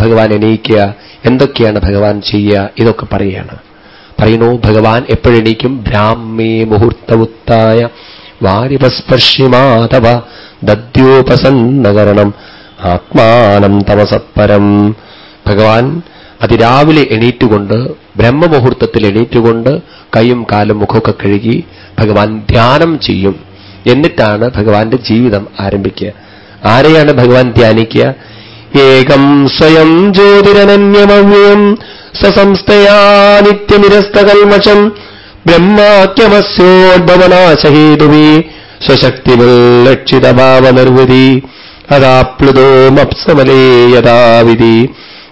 ഭഗവാൻ എണീക്കുക എന്തൊക്കെയാണ് ഭഗവാൻ ചെയ്യുക ഇതൊക്കെ പറയുകയാണ്. പറയുന്നു ഭഗവാൻ എപ്പോഴെണീക്കും? ബ്രാഹ്മേ മുഹൂർത്തവുത്തായ വാരിപസ്പർശി മാധവ ദദ്യോപസന്നകരണം ആത്മാനം തമസപ്പരം ഭഗവാൻ അതിരാവിലെ എണീറ്റുകൊണ്ട് ബ്രഹ്മമുഹൂർത്തത്തിൽ എണീറ്റുകൊണ്ട് കൈയും കാലും മുഖമൊക്കെ കഴുകി ഭഗവാൻ ധ്യാനം ചെയ്യും. എന്നിട്ടാണ് ഭഗവാന്റെ ജീവിതം ആരംഭിക്കുക. ആരെയാണ് ഭഗവാൻ ധ്യാനിക്കുക? ഏകം സ്വയം ജ്യോതിരനന്യമവ്യം സസംസ്ഥയാ നിത്യനിരസ്തകൽമഷം ബ്രഹ്മാക്യമസ്യോദ്ഭവനാശഹേതുവേ സ്വശക്തിവില്ലക്ഷിതഭാവനിർവൃതി അതാപ്ലുതോ മപ്സമലേ യഥാവിധി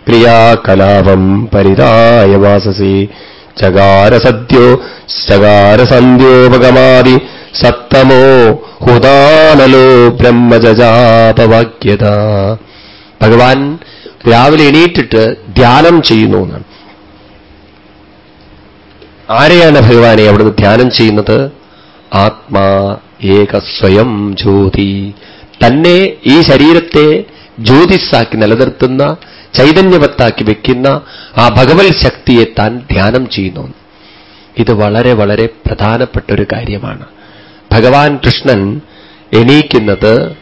ക്രിയാകലാപം പരിതായ വാസസി. ചകാരസദ്യോ ചകാരസന്ധ്യോപഗമാതി സത്തമോ ഹുദാനലോ ബ്രഹ്മജാപവാക്യത ഭഗവാൻ രാവിലെ എണീറ്റിട്ട് ധ്യാനം ചെയ്യുന്നു എന്നാണ്. ആരെയാണ് ഭഗവാനെ അവിടുന്ന് ധ്യാനം ചെയ്യുന്നത്? ആത്മാ ഏക സ്വയം ജ്യോതി. തന്നെ ഈ ശരീരത്തെ ജ്യോതിസാക്കി നിലനിർത്തുന്ന ചൈതന്യവത്താക്കി വെക്കുന്ന ആ ഭഗവത് ശക്തിയെ താൻ ധ്യാനം ചെയ്യുന്നു. ഇത് വളരെ വളരെ പ്രധാനപ്പെട്ട ഒരു കാര്യമാണ്. ഭഗവാൻ കൃഷ്ണൻ എണീക്കുന്നത്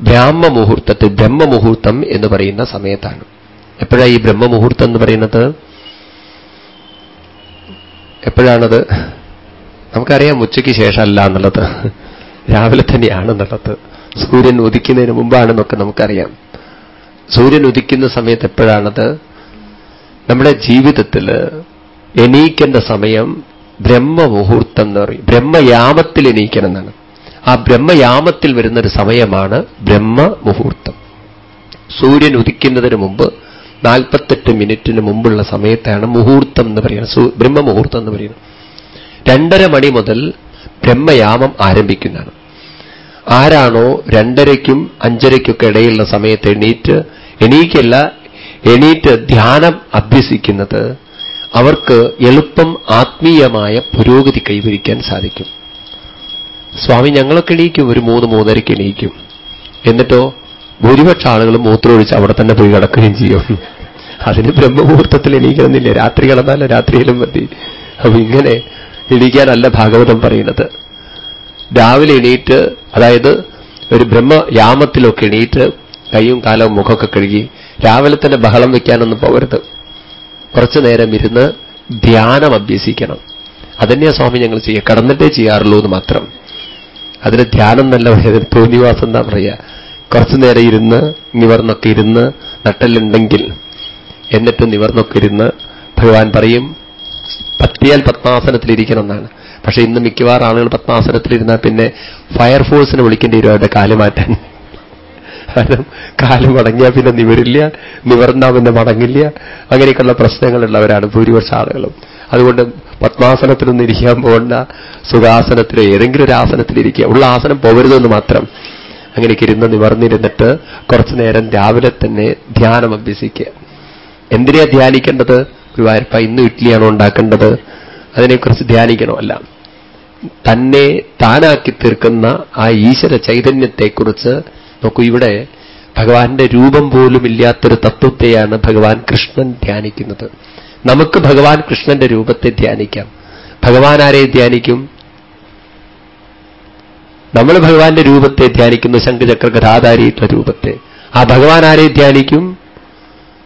ബ്രാഹ്മമുഹൂർത്തത്തിൽ ബ്രഹ്മമുഹൂർത്തം എന്ന് പറയുന്ന സമയത്താണ്. എപ്പോഴാണ് ഈ ബ്രഹ്മമുഹൂർത്തം എന്ന് പറയുന്നത്? എപ്പോഴാണത്? നമുക്കറിയാം ഉച്ചയ്ക്ക് ശേഷമല്ല എന്നുള്ളത്. രാവിലെ തന്നെയാണെന്നുള്ളത്. സൂര്യൻ ഉദിക്കുന്നതിന് മുമ്പാണെന്നൊക്കെ നമുക്കറിയാം. സൂര്യൻ ഉദിക്കുന്ന സമയത്ത് എപ്പോഴാണത്? നമ്മുടെ ജീവിതത്തിൽ എണീക്കേണ്ട സമയം ബ്രഹ്മമുഹൂർത്തം എന്ന് പറയും. ബ്രഹ്മയാമത്തിൽ എണീക്കണം എന്നാണ്. ആ ബ്രഹ്മയാമത്തിൽ വരുന്നൊരു സമയമാണ് ബ്രഹ്മ മുഹൂർത്തം സൂര്യൻ ഉദിക്കുന്നതിന് മുമ്പ് നാൽപ്പത്തെട്ട് മിനിറ്റിന് മുമ്പുള്ള സമയത്താണ് മുഹൂർത്തം എന്ന് പറയുന്നത്. ബ്രഹ്മ മുഹൂർത്തം എന്ന് പറയുന്നത്. രണ്ടര മണി മുതൽ ബ്രഹ്മയാമം ആരംഭിക്കുന്നതാണ്. ആരാണോ രണ്ടരയ്ക്കും അഞ്ചരയ്ക്കൊക്കെ ഇടയിലുള്ള സമയത്ത് എണീറ്റ് എണീക്കല്ല എണീറ്റ് ധ്യാനം അഭ്യസിക്കുന്നത് അവർക്ക് എളുപ്പം ആത്മീയമായ പുരോഗതി കൈവരിക്കാൻ സാധിക്കും. സ്വാമി ഞങ്ങളൊക്കെ എണീക്കും. ഒരു മൂന്ന് മൂന്നരയ്ക്ക് എണീക്കും. എന്നിട്ടോ ഭൂരിപക്ഷ ആളുകളും മൂത്രമൊഴിച്ച് അവിടെ തന്നെ പോയി കിടക്കുകയും ചെയ്യും. അതിന് ബ്രഹ്മമുഹൂർത്തത്തിൽ എണീക്കണമെന്നില്ല. രാത്രി കിടന്നാലോ രാത്രിയിലും മതി. അപ്പൊ ഇങ്ങനെ എണീക്കാനല്ല ഭാഗവതം പറയുന്നത്. രാവിലെ എണീറ്റ് അതായത് ഒരു ബ്രഹ്മയാമത്തിലൊക്കെ എണീറ്റ് കൈയും കാലവും മുഖമൊക്കെ കഴുകി രാവിലെ തന്നെ ബഹളം വെക്കാനൊന്നും പോകരുത്. കുറച്ചു നേരം ഇരുന്ന് ധ്യാനം അഭ്യസിക്കണം. അതന്നെയാ സ്വാമി ഞങ്ങൾ ചെയ്യുക കടന്നിട്ടേ ചെയ്യാറുള്ളൂ എന്ന് മാത്രം. അതിന് ധ്യാനം എന്നല്ല പറയുന്നത് തോന്നിവാസം എന്താ പറയുക കുറച്ചു നേരം ഇരുന്ന് നിവർന്നൊക്കെ ഇരുന്ന് നട്ടലുണ്ടെങ്കിൽ എന്നിട്ട് നിവർന്നൊക്കെ ഇരുന്ന് ഭഗവാൻ പറയും പറ്റിയാൽ പത്മാസനത്തിലിരിക്കണം എന്നാണ് പക്ഷെ ഇന്ന് മിക്കവാറും ആളുകൾ പത്മാസനത്തിലിരുന്നാൽ പിന്നെ ഫയർഫോഴ്സിനെ വിളിക്കേണ്ടി വരും അവരുടെ കാൽ മാറ്റാൻ. കാരണം കാൽ മടങ്ങിയാൽ പിന്നെ നിവരില്ല നിവർന്നാ പിന്നെ മടങ്ങില്ല. അങ്ങനെയൊക്കെയുള്ള പ്രശ്നങ്ങളുള്ളവരാണ് ഭൂരിപക്ഷ ആളുകളും. അതുകൊണ്ട് പത്മാസനത്തിലൊന്നും ഇരിക്കാൻ പോകണ്ട. സുഖാസനത്തിലോ ഏതെങ്കിലും ഒരു ആസനത്തിലിരിക്കുക ഉള്ള ആസനം പോകരുതെന്ന് മാത്രം അങ്ങനെ ഇരുന്ന് നിവർന്നിരുന്നിട്ട് കുറച്ചു നേരം രാവിലെ തന്നെ ധ്യാനം അഭ്യസിക്കുക. എന്തിനാ ധ്യാനിക്കേണ്ടത്? ഗുരുവായൂരപ്പ ഇന്ന് ഇഡ്ഡലിയാണോ ഉണ്ടാക്കേണ്ടത്? അതിനെക്കുറിച്ച് ധ്യാനിക്കണമല്ല. തന്നെ താനാക്കി തീർക്കുന്ന ആ ഈശ്വര ചൈതന്യത്തെക്കുറിച്ച് നോക്കൂ ഇവിടെ ഭഗവാന്റെ രൂപം പോലും ഇല്ലാത്തൊരു തത്വത്തെയാണ് ഭഗവാൻ കൃഷ്ണൻ ധ്യാനിക്കുന്നത്. നമുക്ക് ഭഗവാൻ കൃഷ്ണന്റെ രൂപത്തെ ധ്യാനിക്കാം. ഭഗവാൻ ആരെ ധ്യാനിക്കും? നമ്മൾ ഭഗവാന്റെ രൂപത്തെ ധ്യാനിക്കുന്നു ശംഖചക്ര ഗതാധാരിയിട്ടുള്ള രൂപത്തെ. ആ ഭഗവാൻ ആരെ ധ്യാനിക്കും?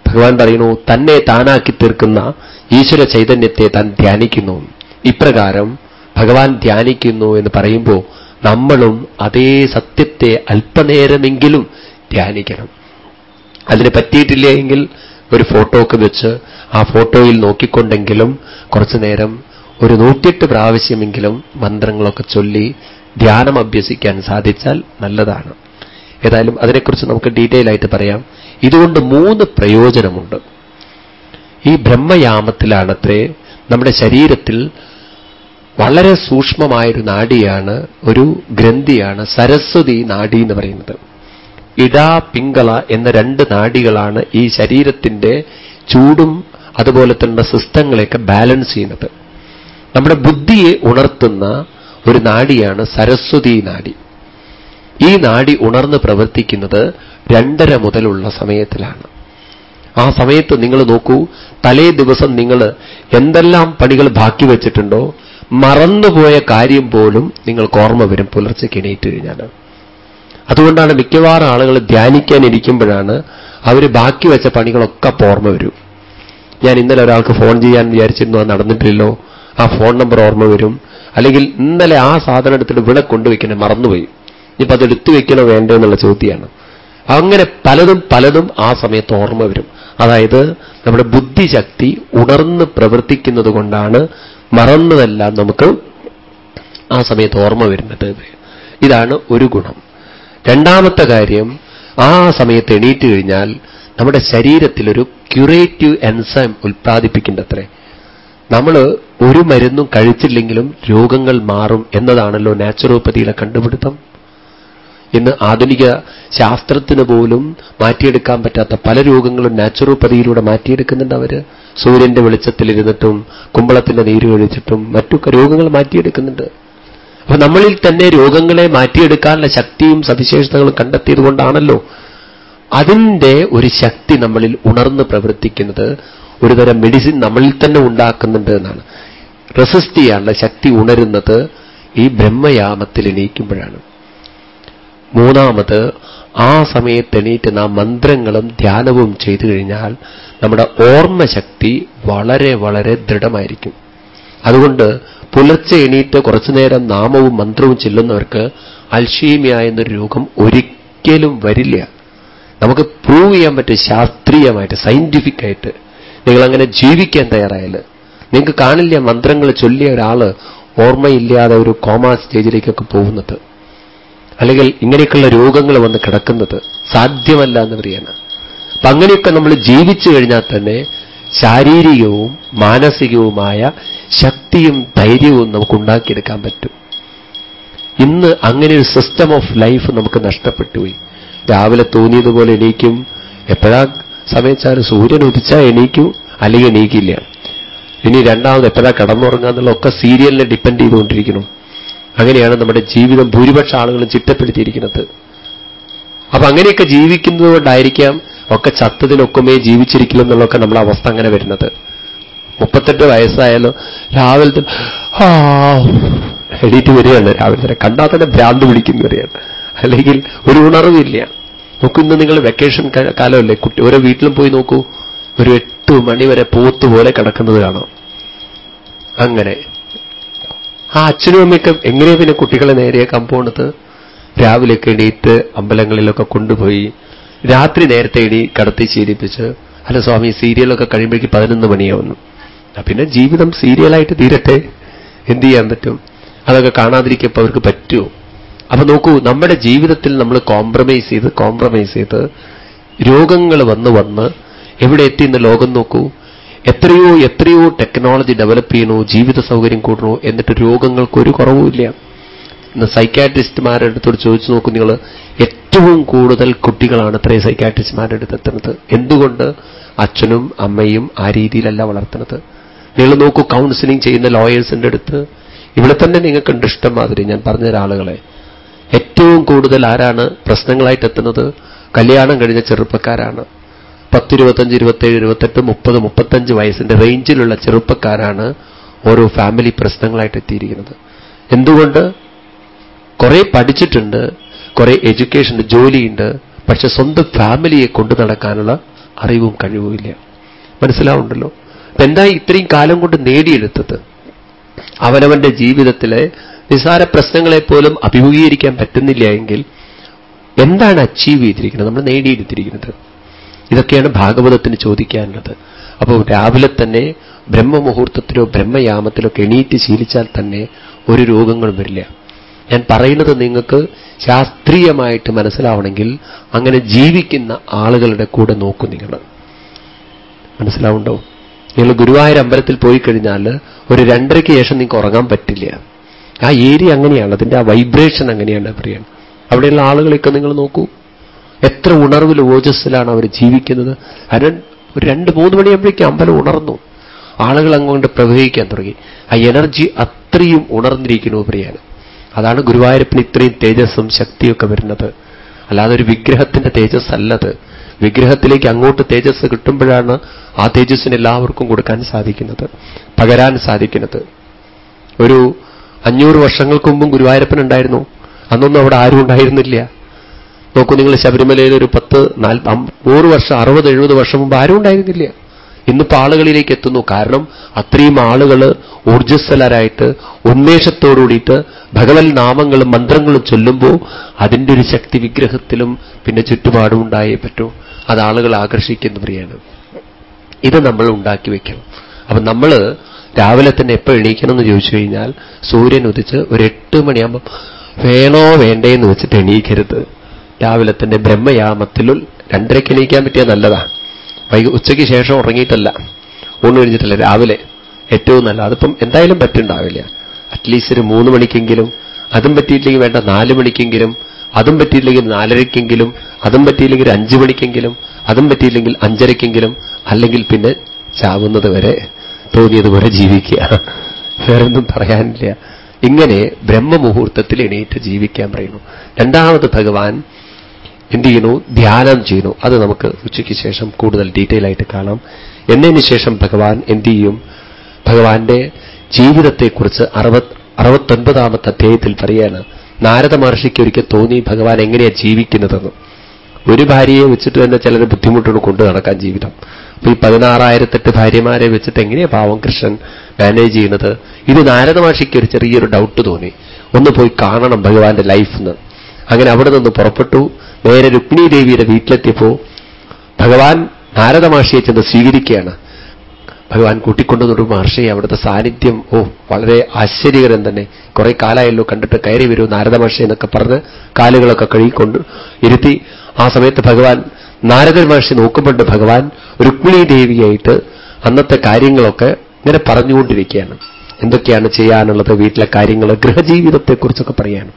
ഭഗവാൻ പറയുന്നു തന്നെ താനാക്കി തീർക്കുന്ന ഈശ്വര ചൈതന്യത്തെ താൻ ധ്യാനിക്കുന്നു. ഇപ്രകാരം ഭഗവാൻ ധ്യാനിക്കുന്നു എന്ന് പറയുമ്പോൾ നമ്മളും അതേ സത്യത്തെ അല്പനേരമെങ്കിലും ധ്യാനിക്കണം. അതിന് പറ്റിയിട്ടില്ല എങ്കിൽ ഒരു ഫോട്ടോ ഒക്കെ വെച്ച് ആ ഫോട്ടോയിൽ നോക്കിക്കൊണ്ടെങ്കിലും കുറച്ചു നേരം ഒരു നൂറ്റിയെട്ട് പ്രാവശ്യമെങ്കിലും മന്ത്രങ്ങളൊക്കെ ചൊല്ലി ധ്യാനം അഭ്യസിക്കാൻ സാധിച്ചാൽ നല്ലതാണ്. ഏതായാലും അതിനെക്കുറിച്ച് നമുക്ക് ഡീറ്റെയിൽ ആയിട്ട് പറയാം. ഇതുകൊണ്ട് മൂന്ന് പ്രയോജനമുണ്ട്. ഈ ബ്രഹ്മയാമത്തിലാണത്രേ നമ്മുടെ ശരീരത്തിൽ വളരെ സൂക്ഷ്മമായൊരു നാഡിയാണ് ഒരു ഗ്രന്ഥിയാണ് സരസ്വതി നാഡി എന്ന് പറയുന്നത്. ഇടാ പിങ്കള എന്ന രണ്ട് നാഡികളാണ് ഈ ശരീരത്തിന്റെ ചൂടും അതുപോലെ തന്നെ സിസ്റ്റങ്ങളെയൊക്കെ ബാലൻസ് ചെയ്യുന്നത്. നമ്മുടെ ബുദ്ധിയെ ഉണർത്തുന്ന ഒരു നാടിയാണ് സരസ്വതി നാഡി ഈ നാഡി ഉണർന്ന് പ്രവർത്തിക്കുന്നത് രണ്ടര മുതലുള്ള സമയത്തിലാണ്. ആ സമയത്ത് നിങ്ങൾ നോക്കൂ തലേ ദിവസം നിങ്ങൾ എന്തെല്ലാം പണികൾ ബാക്കി വെച്ചിട്ടുണ്ടോ മറന്നുപോയ കാര്യം പോലും നിങ്ങൾക്ക് ഓർമ്മ വരും പുലർച്ചയ്ക്ക് എണീറ്റ് കഴിഞ്ഞാൽ. അതുകൊണ്ടാണ് മിക്കവാറും ആളുകൾ ധ്യാനിക്കാൻ ഇരിക്കുമ്പോഴാണ് അവർ ബാക്കി വെച്ച പണികളൊക്കെ ഓർമ്മ വരും. ഞാൻ ഇന്നലെ ഒരാൾക്ക് ഫോൺ ചെയ്യാൻ വിചാരിച്ചിരുന്നു അത് നടന്നിട്ടില്ലല്ലോ. ആ ഫോൺ നമ്പർ ഓർമ്മ വരും. അല്ലെങ്കിൽ ഇന്നലെ ആ സാധനം എടുത്തിട്ട് ഇവിടെ കൊണ്ടുവയ്ക്കണേ മറന്നുപോയി. ഇനിയിപ്പോൾ അത് എടുത്തു വയ്ക്കണോ വേണ്ടോ എന്നുള്ള ചോദ്യമാണ്. അങ്ങനെ പലതും പലതും ആ സമയത്ത് ഓർമ്മ വരും. അതായത് നമ്മുടെ ബുദ്ധിശക്തി ഉണർന്ന് പ്രവർത്തിക്കുന്നത് കൊണ്ടാണ് മറന്നതെല്ലാം നമുക്ക് ആ സമയത്ത് ഓർമ്മ വരുന്നത്. ഇതാണ് ഒരു ഗുണം. രണ്ടാമത്തെ കാര്യം ആ സമയത്ത് എണീറ്റ് കഴിഞ്ഞാൽ നമ്മുടെ ശരീരത്തിലൊരു ക്യൂറേറ്റീവ് എൻസൈം ഉൽപ്പാദിപ്പിക്കേണ്ടത്രേ. നമ്മൾ ഒരു മരുന്നും കഴിച്ചില്ലെങ്കിലും രോഗങ്ങൾ മാറും എന്നതാണല്ലോ നാച്ചുറോപ്പതിയിലെ കണ്ടുപിടുത്തം. ഇന്ന് ആധുനിക ശാസ്ത്രത്തിന് പോലും മാറ്റിയെടുക്കാൻ പറ്റാത്ത പല രോഗങ്ങളും നാച്ചുറോപ്പതിയിലൂടെ മാറ്റിയെടുക്കുന്നുണ്ട് അവർ. സൂര്യന്റെ വെളിച്ചത്തിലിരുന്നിട്ടും കുമ്പളത്തിന്റെ നീര് കഴിച്ചിട്ടും മറ്റൊക്കെ രോഗങ്ങൾ മാറ്റിയെടുക്കുന്നുണ്ട്. അപ്പൊ നമ്മളിൽ തന്നെ രോഗങ്ങളെ മാറ്റിയെടുക്കാനുള്ള ശക്തിയും സവിശേഷതകളും കണ്ടെത്തിയത് കൊണ്ടാണല്ലോ അതിന്റെ ഒരു ശക്തി നമ്മളിൽ ഉണർന്ന് പ്രവർത്തിക്കുന്നത് ഒരുതരം മെഡിസിൻ നമ്മളിൽ തന്നെ ഉണ്ടാക്കുന്നുണ്ട് എന്നാണ്. റെസിസ്റ്റ് ശക്തി ഉണരുന്നത് ഈ ബ്രഹ്മയാമത്തിൽ എണീക്കുമ്പോഴാണ്. മൂന്നാമത് ആ സമയത്ത് എണീറ്റ് നാം മന്ത്രങ്ങളും ധ്യാനവും ചെയ്തു കഴിഞ്ഞാൽ നമ്മുടെ ഓർമ്മശക്തി വളരെ വളരെ ദൃഢമായിരിക്കും. അതുകൊണ്ട് പുലർച്ചെ എണീറ്റ് കുറച്ചുനേരം നാമവും മന്ത്രവും ചെല്ലുന്നവർക്ക് അൽഷീമിയ എന്നൊരു രോഗം ഒരിക്കലും വരില്ല. നമുക്ക് പ്രൂവ് ചെയ്യാൻ പറ്റും ശാസ്ത്രീയമായിട്ട് സയന്റിഫിക് ആയിട്ട്. നിങ്ങളങ്ങനെ ജീവിക്കാൻ തയ്യാറായാൽ നിങ്ങൾക്ക് കാണില്ല മന്ത്രങ്ങൾ ചൊല്ലിയ ഒരാൾ ഓർമ്മയില്ലാതെ ഒരു കോമ സ്റ്റേജിലേക്കൊക്കെ പോകുന്നത്. അല്ലെങ്കിൽ ഇങ്ങനെയൊക്കെയുള്ള രോഗങ്ങൾ വന്ന് കിടക്കുന്നത് സാധ്യമല്ല എന്ന് പറയാണ്. അപ്പൊ അങ്ങനെയൊക്കെ നമ്മൾ ജീവിച്ചു കഴിഞ്ഞാൽ തന്നെ ശാരീരികവും മാനസികവുമായ ശക്തിയും ധൈര്യവും നമുക്ക് ഉണ്ടാക്കിയെടുക്കാൻ പറ്റും. ഇന്ന് അങ്ങനെ ഒരു സിസ്റ്റം ഓഫ് ലൈഫ് നമുക്ക് നഷ്ടപ്പെട്ടുപോയി. രാവിലെ തോന്നിയതുപോലെ എണീക്കും. എപ്പോഴാ സമയച്ചാൽ സൂര്യൻ ഉദിച്ചാൽ എണീക്കും അല്ലെങ്കിൽ എണീക്കില്ല. ഇനി രണ്ടാമത് എപ്പോഴാ കിടന്നുറങ്ങാന്നുള്ള ഒക്കെ സീരിയലിനെ ഡിപ്പെൻഡ് ചെയ്തുകൊണ്ടിരിക്കുന്നു. അങ്ങനെയാണ് നമ്മുടെ ജീവിതം ഭൂരിപക്ഷ ആളുകളും ചിട്ടപ്പെടുത്തിയിരിക്കുന്നത്. അപ്പൊ അങ്ങനെയൊക്കെ ജീവിക്കുന്നത് കൊണ്ടായിരിക്കാം ഒക്കെ ചത്തതിനൊക്കുമേ ജീവിച്ചിരിക്കില്ലെന്നുള്ളൊക്കെ നമ്മുടെ അവസ്ഥ അങ്ങനെ വരുന്നത്. മുപ്പത്തെട്ട് വയസ്സായാലോ രാവിലത്തെ ആ എണീറ്റ് വരികയാണ് രാവിലെ തന്നെ. കണ്ടാൽ തന്നെ ഭ്രാന്ത് പിടിക്കുന്നു വരികയാണ് അല്ലെങ്കിൽ ഒരു ഉണർവില്ല. നോക്കൂ ഇന്ന് നിങ്ങൾ വെക്കേഷൻ കാലമല്ലേ? കുട്ടി ഓരോ വീട്ടിലും പോയി നോക്കൂ. ഒരു എട്ട് മണി വരെ പോത്ത് പോലെ കിടക്കുന്നത് കാണാം. അങ്ങനെ. ആ അച്ഛനും അമ്മയൊക്കെ എങ്ങനെയാ പിന്നെ കുട്ടികളെ നേരെയാക്കാൻ പോണത്? രാവിലെയൊക്കെ എണീറ്റ് അമ്പലങ്ങളിലൊക്കെ കൊണ്ടുപോയി രാത്രി നേരത്തെ എണീ കടത്തി ശീലിപ്പിച്ച് അല്ല സ്വാമി സീരിയലൊക്കെ കഴിയുമ്പോഴേക്ക് പതിനൊന്ന് മണിയാവുന്നു. പിന്നെ ജീവിതം സീരിയലായിട്ട് തീരട്ടെ. എന്ത് ചെയ്യാൻ പറ്റും? അതൊക്കെ കാണാതിരിക്കപ്പോൾ അവർക്ക് പറ്റുമോ അപ്പൊ നോക്കൂ നമ്മുടെ ജീവിതത്തിൽ നമ്മൾ കോംപ്രമൈസ് ചെയ്ത് കോംപ്രമൈസ് ചെയ്ത് രോഗങ്ങൾ വന്ന് വന്ന് എവിടെ എത്തി ഇന്ന് ലോകം നോക്കൂ. എത്രയോ എത്രയോ ടെക്നോളജി ഡെവലപ്പ് ചെയ്യണു ജീവിത സൗകര്യം കൂടണു എന്നിട്ട് രോഗങ്ങൾക്ക് ഒരു കുറവുമില്ല ഇന്ന് സൈക്കാട്രിസ്റ്റുമാരുടെ അടുത്തോട് ചോദിച്ചു നോക്കൂ നിങ്ങൾ ഏറ്റവും കൂടുതൽ കുട്ടികളാണ് ഇത്രയും സൈക്കാട്രിസ്റ്റുമാരുടെ അടുത്ത് എത്തുന്നത്. എന്തുകൊണ്ട്? അച്ഛനും അമ്മയും ആ രീതിയിലല്ല വളർത്തുന്നത്. നിങ്ങൾ നോക്കൂ കൗൺസിലിംഗ് ചെയ്യുന്ന ലോയേഴ്സിന്റെ അടുത്ത് ഇവിടെ തന്നെ നിങ്ങൾക്കുണ്ട് ഇഷ്ടം മാതിരി. ഞാൻ പറഞ്ഞ ഒരാളുകളെ ഏറ്റവും കൂടുതൽ ആരാണ് പ്രശ്നങ്ങളായിട്ട് എത്തുന്നത്? കല്യാണം കഴിഞ്ഞ ചെറുപ്പക്കാരാണ്. പത്തിരുപത്തഞ്ച് ഇരുപത്തേഴ് ഇരുപത്തെട്ട് മുപ്പത് മുപ്പത്തഞ്ച് വയസ്സിന്റെ റേഞ്ചിലുള്ള ചെറുപ്പക്കാരാണ് ഓരോ ഫാമിലി പ്രശ്നങ്ങളായിട്ട് എത്തിയിരിക്കുന്നത്. എന്തുകൊണ്ട്? കുറെ പഠിച്ചിട്ടുണ്ട് കുറെ എഡ്യൂക്കേഷൻ ജോലിയുണ്ട് പക്ഷെ സ്വന്തം ഫാമിലിയെ കൊണ്ടു നടക്കാനുള്ള അറിവും കഴിവുമില്ല. മനസ്സിലാവുണ്ടല്ലോ? അപ്പൊ എന്താ ഇത്രയും കാലം കൊണ്ട് നേടിയെടുത്തത്? അവനവന്റെ ജീവിതത്തിലെ നിസാര പ്രശ്നങ്ങളെപ്പോലും അഭിമുഖീകരിക്കാൻ പറ്റുന്നില്ല എങ്കിൽ എന്താണ് അച്ചീവ് ചെയ്തിരിക്കുന്നത്? നമ്മൾ നേടിയെടുത്തിരിക്കുന്നത്. ഇതൊക്കെയാണ് ഭാഗവതത്തിന് ചോദിക്കാനുള്ളത്. അപ്പോൾ രാവിലെ തന്നെ ബ്രഹ്മമുഹൂർത്തത്തിലോ ബ്രഹ്മയാമത്തിലോ എണീറ്റ് ശീലിച്ചാൽ തന്നെ ഒരു രോഗങ്ങളും വരില്ല. ഞാൻ പറയുന്നത് നിങ്ങൾക്ക് ശാസ്ത്രീയമായിട്ട് മനസ്സിലാവണമെങ്കിൽ അങ്ങനെ ജീവിക്കുന്ന ആളുകളുടെ കൂടെ നോക്കൂ നിങ്ങൾ. മനസ്സിലാവുണ്ടോ നിങ്ങൾ ഗുരുവായൂർ അമ്പലത്തിൽ പോയി കഴിഞ്ഞാൽ ഒരു രണ്ടരയ്ക്ക് ശേഷം നിങ്ങൾക്ക് ഉറങ്ങാൻ പറ്റില്ല. ആ ഏരിയ അങ്ങനെയാണ്. അതിന്റെ ആ വൈബ്രേഷൻ അങ്ങനെയാണ് പറയുന്നത് അവിടെയുള്ള ആളുകളെയൊക്കെ നിങ്ങൾ നോക്കൂ. എത്ര ഉണർവിൽ ഓജസ്സിലാണ് അവർ ജീവിക്കുന്നത്. അത് ഒരു രണ്ട് മൂന്ന് മണിയാകുമ്പോഴേക്കും അമ്പലം ഉണർന്നു. ആളുകൾ അങ്ങോട്ട് പ്രവഹിക്കാൻ തുടങ്ങി. ആ എനർജി അത്രയും ഉണർന്നിരിക്കുന്നു പ്രിയാണ് അതാണ് ഗുരുവായൂരപ്പിന് ഇത്രയും തേജസ്സും ശക്തിയൊക്കെ വരുന്നത്. അല്ലാതെ ഒരു വിഗ്രഹത്തിന്റെ തേജസ് അല്ലത് വിഗ്രഹത്തിലേക്ക് അങ്ങോട്ട് തേജസ് കിട്ടുമ്പോഴാണ് ആ തേജസ്സിന് എല്ലാവർക്കും കൊടുക്കാൻ സാധിക്കുന്നത് പകരാൻ സാധിക്കുന്നത്. ഒരു അഞ്ഞൂറ് വർഷങ്ങൾക്ക് മുമ്പും ഗുരുവായൂരപ്പൻ ഉണ്ടായിരുന്നു. അന്നൊന്നും അവിടെ ആരും ഉണ്ടായിരുന്നില്ല. നോക്കൂ നിങ്ങൾ ശബരിമലയിൽ ഒരു പത്ത് നൂറ് വർഷം അറുപത് എഴുപത് വർഷം മുമ്പ് ആരും ഉണ്ടായിരുന്നില്ല. ഇന്നിപ്പോൾ ആളുകളിലേക്ക് എത്തുന്നു. കാരണം അത്രയും ആളുകൾ ഊർജസ്വലരായിട്ട് ഉന്മേഷത്തോടുകൂടിയിട്ട് ഭഗവൽ നാമങ്ങളും മന്ത്രങ്ങളും ചൊല്ലുമ്പോൾ അതിന്റെ ഒരു ശക്തി വിഗ്രഹത്തിലും പിന്നെ ചുറ്റുപാടും ഉണ്ടായേ പറ്റൂ. അത് ആളുകൾ ആകർഷിക്കുന്ന പ്രിയാണ് ഇത് നമ്മൾ ഉണ്ടാക്കി വെക്കണം. അപ്പൊ നമ്മൾ രാവിലെ തന്നെ എപ്പോൾ എണീക്കണം എന്ന് ചോദിച്ചു കഴിഞ്ഞാൽ സൂര്യൻ ഉദിച്ച് ഒരു എട്ട് മണിയാകുമ്പം വേണോ വേണ്ടേ എന്ന് വെച്ചിട്ട് എണീക്കരുത്. രാവിലെ തന്നെ ബ്രഹ്മയാമത്തിലുൾ രണ്ടരയ്ക്ക് എണീക്കാൻ പറ്റിയാൽ നല്ലതാ. വൈകി ഉച്ചയ്ക്ക് ശേഷം ഉറങ്ങിയിട്ടല്ല. ഊണ് കഴിഞ്ഞിട്ടല്ല രാവിലെ. ഏറ്റവും നല്ല അതിപ്പം എന്തായാലും പറ്റുണ്ടാവില്ല അറ്റ്ലീസ്റ്റ് ഒരു മൂന്ന് മണിക്കെങ്കിലും. അതും പറ്റിയില്ലെങ്കിൽ വേണ്ട നാല് മണിക്കെങ്കിലും. അതും പറ്റിയില്ലെങ്കിൽ നാലരയ്ക്കെങ്കിലും അതും പറ്റിയില്ലെങ്കിൽ അഞ്ചു മണിക്കെങ്കിലും അതും പറ്റിയില്ലെങ്കിൽ അഞ്ചരയ്ക്കെങ്കിലും അല്ലെങ്കിൽ പിന്നെ ചാവുന്നത് വരെ തോന്നിയതുപോലെ ജീവിക്കുക. വേറൊന്നും പറയാനില്ല. ഇങ്ങനെ ബ്രഹ്മമുഹൂർത്തത്തിൽ എണീറ്റ് ജീവിക്കാൻ പറയുന്നു. രണ്ടാമത് ഭഗവാൻ എന്ത് ചെയ്യുന്നു? ധ്യാനം ചെയ്യുന്നു. അത് നമുക്ക് ഉച്ചയ്ക്ക് ശേഷം കൂടുതൽ ഡീറ്റെയിൽ ആയിട്ട് കാണാം. എന്നതിന് ശേഷം ഭഗവാൻ എന്ത് ചെയ്യും? ഭഗവാന്റെ ജീവിതത്തെക്കുറിച്ച് അറുപത് അറുപത്തൊൻപതാമത്തെ അധ്യായത്തിൽ പറയാണ്. നാരദ മഹർഷിക്ക് ഒരിക്കൽ തോന്നി ഭഗവാൻ എങ്ങനെയാ ജീവിക്കുന്നതെന്ന്? ഒരു ഭാര്യയെ വെച്ചിട്ട് തന്നെ ചിലർ ബുദ്ധിമുട്ടുകൾ കൊണ്ടു നടക്കാൻ ജീവിതം. അപ്പൊ ഈ പതിനാറായിരത്തെട്ട് ഭാര്യമാരെ വെച്ചിട്ട് എങ്ങനെയാ പാവം കൃഷ്ണൻ മാനേജ് ചെയ്യുന്നത്? ഇത് നാരദ മഹർഷിക്ക് ഒരു ചെറിയൊരു ഡൗട്ട് തോന്നി. ഒന്ന് പോയി കാണണം ഭഗവാന്റെ ലൈഫ് എന്ന് അങ്ങനെ അവിടെ നിന്ന് പുറപ്പെട്ടു. നേരെ രുക്മിണി ദേവിയുടെ വീട്ടിലെത്തിയപ്പോ ഭഗവാൻ നാരദ മഹർഷിയെ ചെന്ന് സ്വീകരിക്കുകയാണ്. ഭഗവാൻ കൂട്ടിക്കൊണ്ടുവന്നൊരു മഹർഷി അവിടുത്തെ സാന്നിധ്യം ഓ വളരെ ആശ്ചര്യകരം തന്നെ. കുറെ കാലമായല്ലോ കണ്ടിട്ട് കയറി വരൂ നാരദ മഹർഷി എന്നൊക്കെ പറഞ്ഞ് കാലുകളൊക്കെ കഴുകിക്കൊണ്ട് ഇരുത്തി. ആ സമയത്ത് ഭഗവാൻ നാരദ മഹർഷി നോക്കുമ്പോണ്ട് ഭഗവാൻ രുക്മിണി ദേവിയായിട്ട് അന്നത്തെ കാര്യങ്ങളൊക്കെ ഇങ്ങനെ പറഞ്ഞുകൊണ്ടിരിക്കുകയാണ്. എന്തൊക്കെയാണ് ചെയ്യാനുള്ളത് വീട്ടിലെ കാര്യങ്ങൾ ഗൃഹജീവിതത്തെക്കുറിച്ചൊക്കെ പറയാണ്.